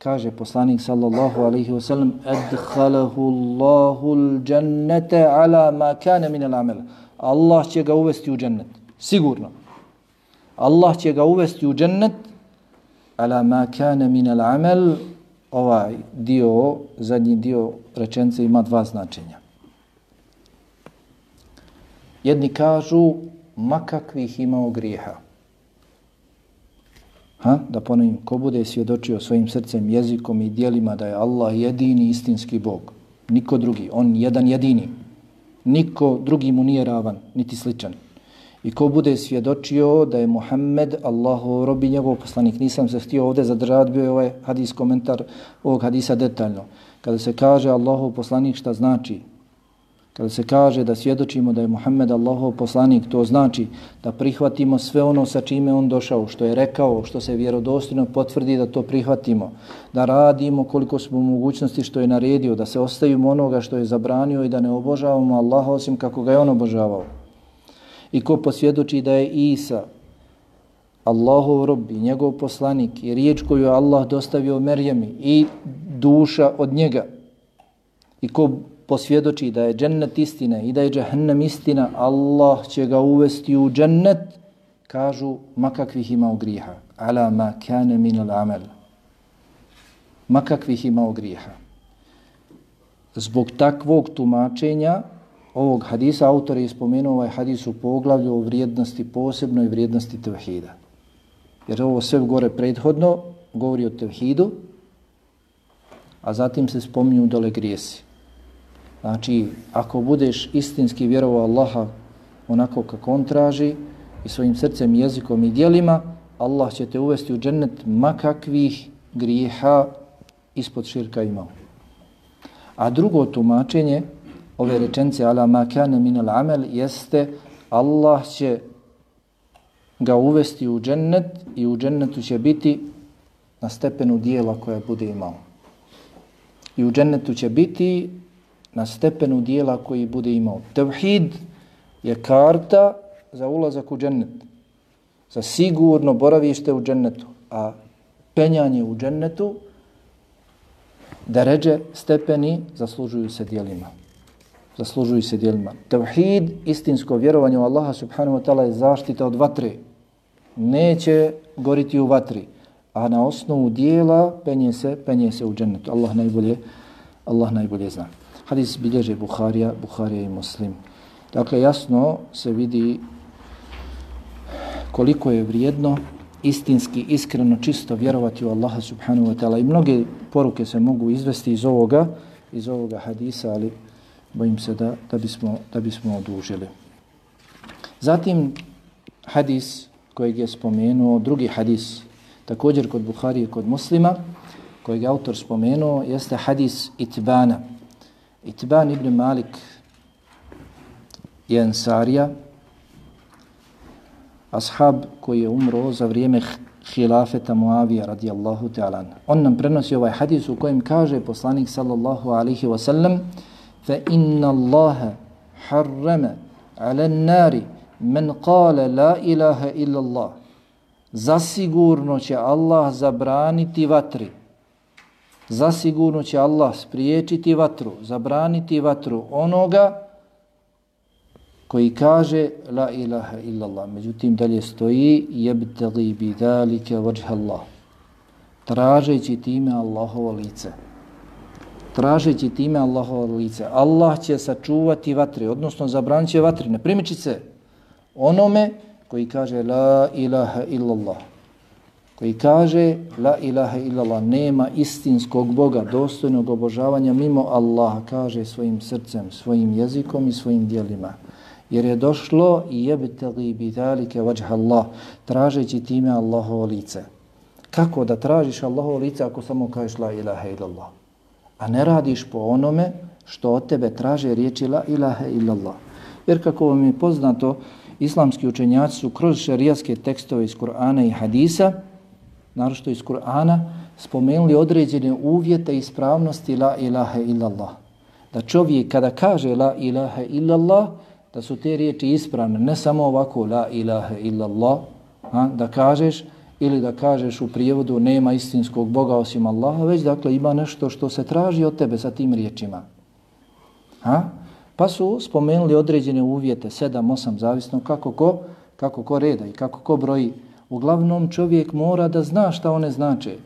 kaže poslanik sallallahu alaihi wa sallam, adhalahu Allahu l'džennete ala ma kane min al-amel. Allah će ga uvesti u džennet. Sigurno. Allah će ga uvesti u džennet ala ma kane min al-amel ovaj dio, zadnji dio rečence ima dva značenja. Jedni kažu makakvih imao grijeha. Ha? Da ponovim, ko bude svjedočio svojim srcem, jezikom i dijelima da je Allah jedini istinski Bog, niko drugi, on jedan jedini, niko drugi mu nije ravan, niti sličan. I ko bude svjedočio da je Muhammed Allahu robi njegov poslanik, nisam se htio ovdje zadržavati, bio je ovaj hadis komentar ovog hadisa detaljno. Kada se kaže Allahu poslanik šta znači? Kada se kaže da svjedočimo da je Muhammed Allahov poslanik, to znači da prihvatimo sve ono sa čime on došao, što je rekao, što se vjerodostojno potvrdi da to prihvatimo, da radimo koliko smo u mogućnosti što je naredio, da se ostavimo onoga što je zabranio i da ne obožavamo Allaha osim kako ga je on obožavao. I ko posvjedoči da je Isa Allahov rob i njegov poslanik i riječ koju je Allah dostavio Merjemi i duša od njega i ko posvjedoči da je džennet istina i da je džahnem istina, Allah će ga uvesti u džennet, kažu makakvih imao griha. Ala ma kane minul amel. Makakvih imao griha. Zbog takvog tumačenja ovog hadisa autor je spomenuo ovaj hadis u poglavlju o vrijednosti, posebnoj vrijednosti tevhida. Jer ovo sve gore prethodno govori o tevhidu, a zatim se spominju dole grijesi. Znači, ako budeš istinski vjerovao Allaha onako kako on traži i svojim srcem, jezikom i dijelima, Allah će te uvesti u džennet makakvih grijeha ispod širka imao. A drugo tumačenje ove rečence ala ma kana min al amal jeste Allah će ga uvesti u džennet i u džennetu će biti na stepenu dijela koja bude imao. I u džennetu će biti na stepenu dijela koji bude imao. Tevhid je karta za ulazak u džennet, za sigurno boravište u džennetu, a penjanje u džennetu, da ređe stepeni, zaslužuju se dijelima. Zaslužuju se dijelima. Tevhid, istinsko vjerovanje u Allaha subhanahu wa ta'ala je zaštita od vatre. Neće goriti u vatri, a na osnovu dijela penje se, penje se u džennetu. Allah najbolje, Allah najbolje zna. Hadis bilježe Buharija, Buharija i Muslim. Dakle, jasno se vidi koliko je vrijedno istinski, iskreno, čisto vjerovati u Allaha subhanahu wa ta'ala. I mnoge poruke se mogu izvesti iz ovoga, iz ovoga hadisa, ali bojim se da, da, bismo, da bismo odužili. Zatim hadis kojeg je spomenuo, drugi hadis, također kod Buhari i kod muslima, kojeg je autor spomenuo, jeste hadis Itbana. Itban ibn Malik je Ansarija, ashab koji je umro za vrijeme hilafeta Muavija radijallahu ta'ala. On nam prenosi ovaj hadis u kojem kaže poslanik sallallahu alihi wasallam fa inna Allaha harrama ala nari men kale la ilaha illa Allah. Zasigurno će Allah zabraniti vatri. Zasigurno će Allah spriječiti vatru, zabraniti vatru onoga koji kaže la ilaha illallah. Međutim, dalje stoji jebtali bi dalike Allah. Tražeći time Allahovo lice. Tražeći time Allahovo lice. Allah će sačuvati vatre, odnosno zabranit će vatre. Ne primiči se onome koji kaže la ilaha illallah. Koji kaže la ilaha illallah. Nema istinskog Boga, dostojnog obožavanja mimo Allaha. Kaže svojim srcem, svojim jezikom i svojim dijelima jer je došlo i jebtegi bi dalike vajha Allah, tražeći time Allahovo lice. Kako da tražiš Allahovo lice ako samo kažeš la ilaha illallah? A ne radiš po onome što od tebe traže riječi la ilaha illallah. Jer kako vam je poznato, islamski učenjaci su kroz šarijaske tekstove iz Kur'ana i Hadisa, narošto iz Kur'ana, spomenuli određene uvjete ispravnosti la ilaha illallah. Da čovjek kada kaže la ilaha illallah, da su te riječi ispravne, ne samo ovako la ilaha illallah, a, da kažeš ili da kažeš u prijevodu nema istinskog Boga osim Allaha, već dakle ima nešto što se traži od tebe sa tim riječima. A? Pa su spomenuli određene uvjete, sedam, osam, zavisno kako ko, kako ko reda i kako ko broji. Uglavnom čovjek mora da zna šta one znače.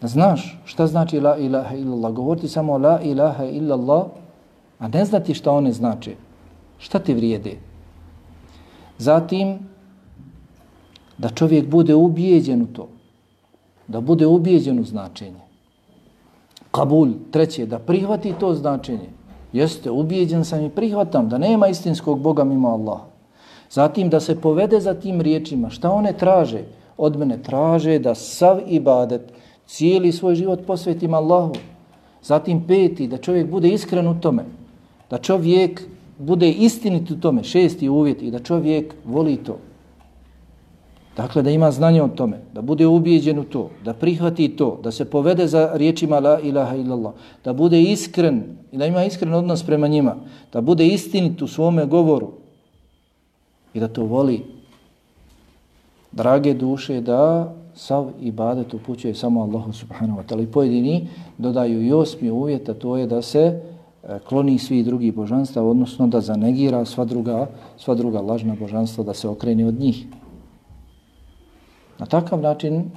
Da znaš šta znači la ilaha illallah. Govoriti samo la ilaha illallah, a ne znati šta one znače. Šta ti vrijede? Zatim, da čovjek bude ubijeđen u to. Da bude ubijeđen u značenje. Kabul, treće, da prihvati to značenje. Jeste, ubijeđen sam i prihvatam da nema istinskog Boga mimo Allaha. Zatim, da se povede za tim riječima. Šta one traže? Od mene traže da sav ibadet, cijeli svoj život posvetim Allahu. Zatim peti, da čovjek bude iskren u tome. Da čovjek bude istinit u tome, šesti uvjet i da čovjek voli to. Dakle, da ima znanje o tome, da bude ubijeđen u to, da prihvati to, da se povede za riječima la ilaha illallah, da bude iskren i da ima iskren odnos prema njima, da bude istinit u svome govoru i da to voli. Drage duše, da sav ibadet upućuje samo Allahu subhanahu wa ta'ala. I pojedini dodaju i osmi uvjet, a to je da se e, kloni svi drugi božanstva, odnosno da zanegira sva druga, sva druga lažna božanstva, da se okreni od njih. Na takav način,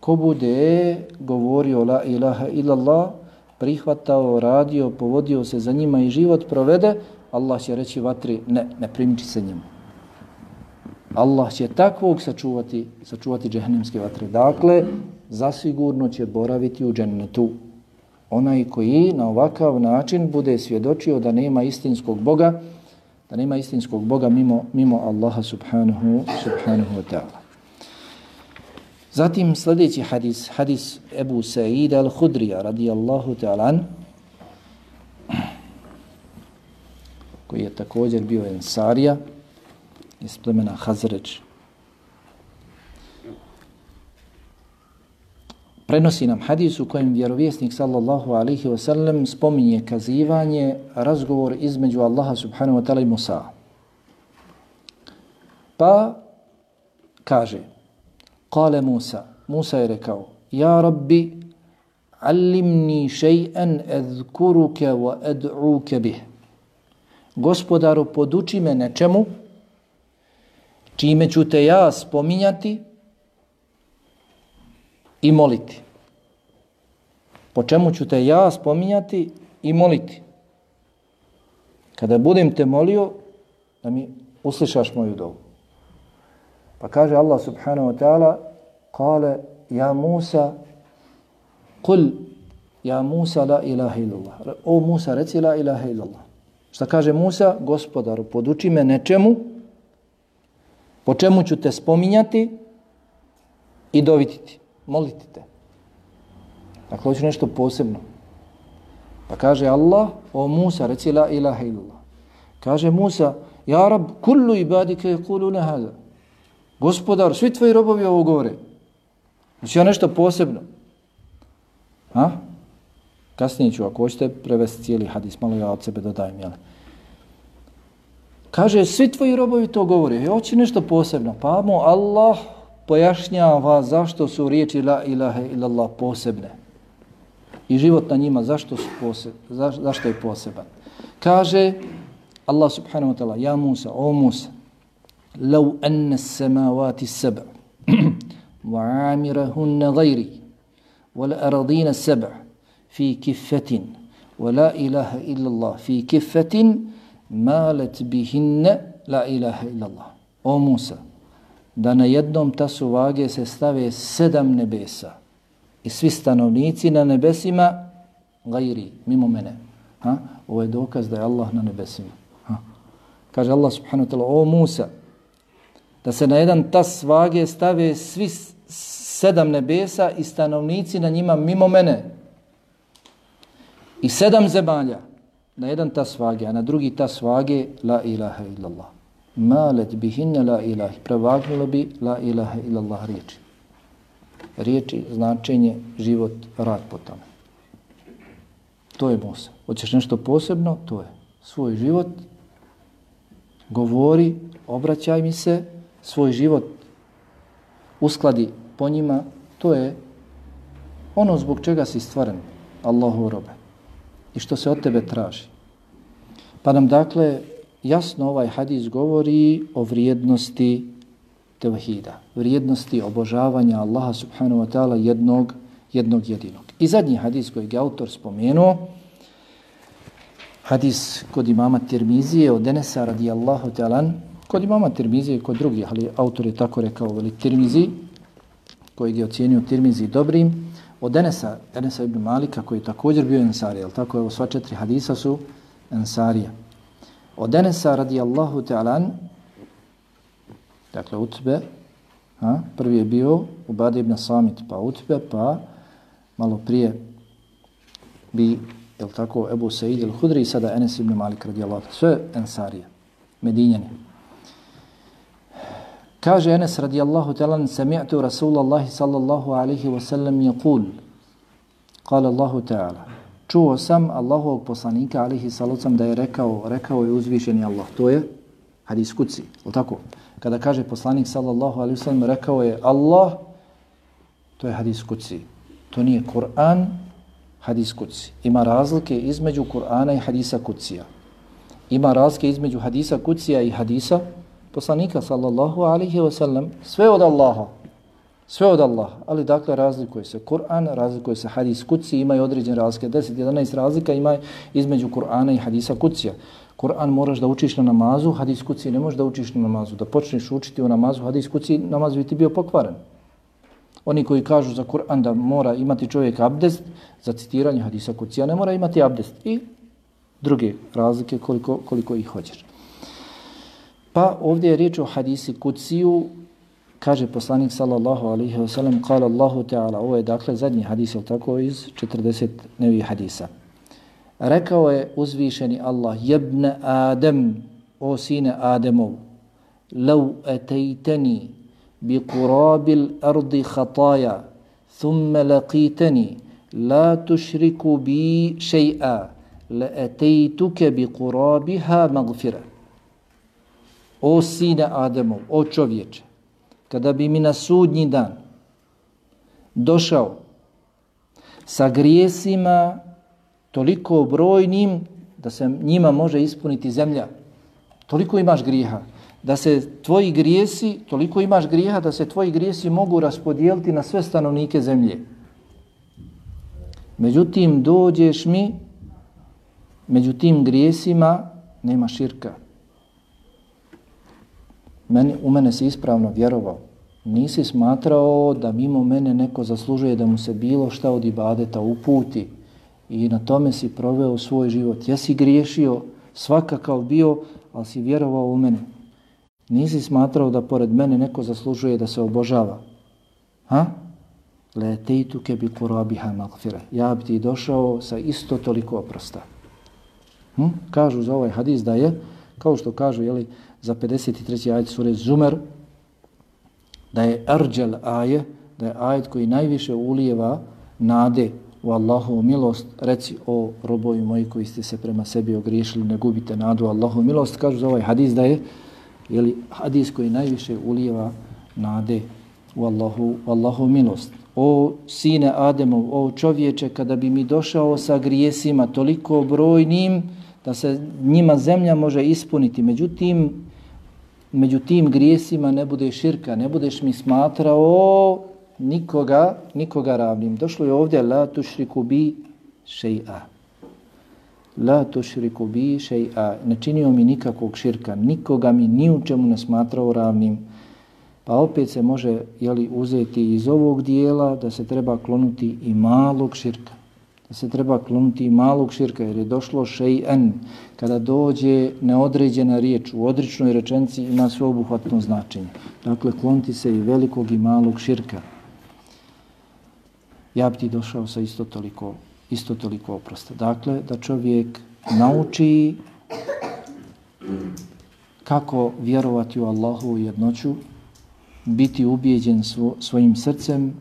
ko bude govorio la ilaha illallah, prihvatao, radio, povodio se za njima i život provede, Allah će reći vatri, ne, ne primiči se njima. Allah će takvog sačuvati, sačuvati džehennemske vatre. Dakle, zasigurno će boraviti u džennetu onaj koji na ovakav način bude svjedočio da nema istinskog Boga, da nema istinskog Boga mimo, mimo Allaha subhanahu, subhanahu wa ta'ala. Zatim sljedeći hadis, hadis Ebu Sa'id al-Hudrija radijallahu ta'ala koji je također bio ensarija iz plemena Hazreć prenosi nam hadis u kojem vjerovjesnik sallallahu alaihi wa sallam spominje kazivanje, razgovor između Allaha subhanahu wa ta'ala i Musa. Pa kaže, kale Musa, Musa je rekao, ja rabbi, allimni še'an edhkuruke wa ed'uke bih. Gospodaru, poduči me nečemu, čime ću te ja spominjati i moliti. Po čemu ću te ja spominjati i moliti? Kada budem te molio, da mi uslišaš moju dovu. Pa kaže Allah subhanahu wa ta'ala, kale, ja Musa, kul, ja Musa la ilaha illallah. O Musa, reci la ilaha illallah. Šta kaže Musa? Gospodaru, poduči me nečemu, po čemu ću te spominjati i dovititi moliti te. Dakle, hoću nešto posebno. Pa kaže Allah, o Musa, reci la ilaha illallah. Kaže Musa, ja rab, kullu ibadike je kulu nehada. Gospodar, svi tvoji robovi ovo govore. Znači ja nešto posebno. Ha? Kasnije ću, ako hoćete, prevesti cijeli hadis, malo ja od sebe dodajem, jel? Kaže, svi tvoji robovi to govore. E, hoće nešto posebno. Pa mu Allah pojašnjava zašto su riječi la ilaha illallah posebne. I život na njima zašto, su poseb, za, zašto je poseban. Kaže Allah subhanahu wa ta'ala, ja Musa, o Musa, لو anna السماوات السبع wa غيري ghairi wa la aradina ولا fi kiffatin wa la ilaha illallah fi malet bihinna la ilaha illallah. O Musa, da na jednom tasu vage se stave sedam nebesa i svi stanovnici na nebesima gajri, mimo mene. Ha? Ovo je dokaz da je Allah na nebesima. Ha? Kaže Allah subhanahu wa ta'ala, o Musa, da se na jedan tas vage stave svi sedam nebesa i stanovnici na njima mimo mene. I sedam zemalja na jedan tas vage, a na drugi tas vage la ilaha illallah malet bihinne la ilahi, Prevagnilo bi la ilaha illallah riječi. Riječi, značenje, život, rad po tome. To je Musa. Hoćeš nešto posebno? To je svoj život, govori, obraćaj mi se, svoj život uskladi po njima, to je ono zbog čega si stvoren, Allahu robe, i što se od tebe traži. Pa nam dakle jasno ovaj hadis govori o vrijednosti tevhida, vrijednosti obožavanja Allaha subhanahu wa ta'ala jednog, jednog jedinog. I zadnji hadis koji je autor spomenuo, hadis kod imama Tirmizije od Enesa radijallahu ta'ala, kod imama Tirmizije kod drugih, ali autor je tako rekao, veli Tirmizi, koji je ocjenio Tirmizi dobrim, od Enesa, Enesa ibn Malika, koji je također bio ensarija, tako evo sva četiri hadisa su ensarija. Od Enesa radijallahu ta'alan, dakle Utbe, ha, prvi je bio Ubade ibn Samit, pa Utbe, pa malo prije bi, jel tako, Ebu Sa'id il-Hudri i sada Enes ibn Malik radijallahu ta'alan. Sve Ensarije, Medinjani. Kaže Enes radijallahu talan, sami'tu Rasulallahi sallallahu alaihi wa sallam je kul, kala Allahu ta'ala, čuo sam Allahovog poslanika alaihi sallam da je rekao, rekao je uzvišeni Allah, to je hadis kuci, o tako? Kada kaže poslanik sallallahu alaihi sallam, rekao je Allah, to je hadis kuci, to nije Kur'an, hadis kuci. Ima razlike između Kur'ana i hadisa kucija. Ima razlike između hadisa kucija i hadisa kucija poslanika sallallahu alaihi wa sallam. Sve od Allaha. Sve od Allaha, ali dakle razlikuje se Kur'an, razlikuje se hadis kuci, imaju određene razlike, 10-11 razlika ima između Kur'ana i hadisa kucija. Kur'an moraš da učiš na namazu, hadis kuci ne možeš da učiš na namazu. Da počneš učiti u namazu, hadis kuci, namaz bi ti bio pokvaren. Oni koji kažu za Kur'an da mora imati čovjek abdest, za citiranje hadisa kucija ne mora imati abdest. I druge razlike koliko, koliko ih hoćeš. Pa ovdje je riječ o hadisi kuciju, Kaže poslanik sallallahu alaihi wa sallam, kala Allahu ta'ala, ovo je dakle zadnji hadis, ili tako, iz 40 nevi hadisa. Rekao je uzvišeni Allah, jebne Adem, o sine Ademov, lau etejteni bi kurabil ardi hataja, thumme laqitani la tušriku bi šeja, la etejtuke bi kurabiha magfira. O sine Ademov, o čovječe, kada bi mi na sudnji dan došao sa grijesima toliko brojnim da se njima može ispuniti zemlja. Toliko imaš grijeha. Da se tvoji grijesi, toliko imaš grijeha da se tvoji grijesi mogu raspodijeliti na sve stanovnike zemlje. Međutim, dođeš mi, među tim grijesima nema širka. Meni, u mene si ispravno vjerovao. Nisi smatrao da mimo mene neko zaslužuje da mu se bilo šta od ibadeta uputi i na tome si proveo svoj život. Jesi griješio, svakakav bio, ali si vjerovao u mene. Nisi smatrao da pored mene neko zaslužuje da se obožava. Ha? Le teitu bi kurabiha magfira. Ja bi ti došao sa isto toliko oprosta. Hm? Kažu za ovaj hadis da je, kao što kažu jeli, za 53. ajet sure Zumer, da je Erđel aje, da je ajet koji najviše ulijeva nade u Allahovu milost, reci o robovi moji koji ste se prema sebi ogriješili, ne gubite nadu Allahovu milost, kažu za ovaj hadis da je jeli, hadis koji najviše ulijeva nade u Allahu, u Allahu milost. O sine Ademov, o čovječe, kada bi mi došao sa grijesima toliko brojnim da se njima zemlja može ispuniti, međutim, među tim grijesima ne bude širka, ne budeš mi smatrao nikoga, nikoga ravnim. Došlo je ovdje la tušriku bi še'a. La tušriku bi še'a. Ne činio mi nikakvog širka, nikoga mi ni u čemu ne smatrao ravnim. Pa opet se može jeli, uzeti iz ovog dijela da se treba klonuti i malog širka. Da se treba klonuti malog širka jer je došlo šejen Kada dođe neodređena riječ u odričnoj rečenci ima sveobuhvatno značenje. Dakle, klonuti se i velikog i malog širka. Ja bi ti došao sa isto toliko, isto toliko oprosta. Dakle, da čovjek nauči kako vjerovati u Allahu jednoću, biti ubijeđen svo, svojim srcem,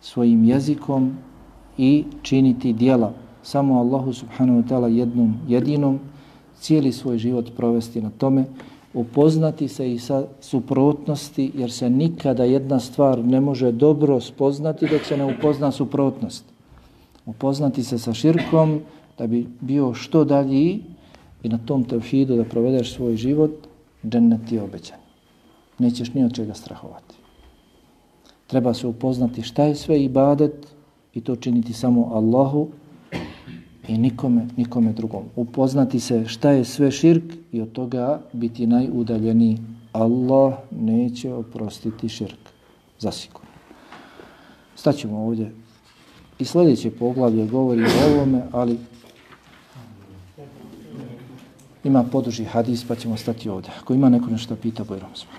svojim jezikom i činiti dijela samo Allahu subhanahu wa ta'ala jednom jedinom, cijeli svoj život provesti na tome, upoznati se i sa suprotnosti, jer se nikada jedna stvar ne može dobro spoznati dok se ne upozna suprotnost. Upoznati se sa širkom da bi bio što dalji i na tom tevhidu da provedeš svoj život, džennet ti je obećan nećeš ni od čega strahovati. Treba se upoznati šta je sve ibadet i to činiti samo Allahu i nikome, nikome drugom. Upoznati se šta je sve širk i od toga biti najudaljeniji. Allah neće oprostiti širk. Zasigurno. Staćemo ovdje. I sljedeće poglavlje govori o ovome, ali ima poduži hadis, pa ćemo stati ovdje. Ako ima neko nešto pita, bojrom smo.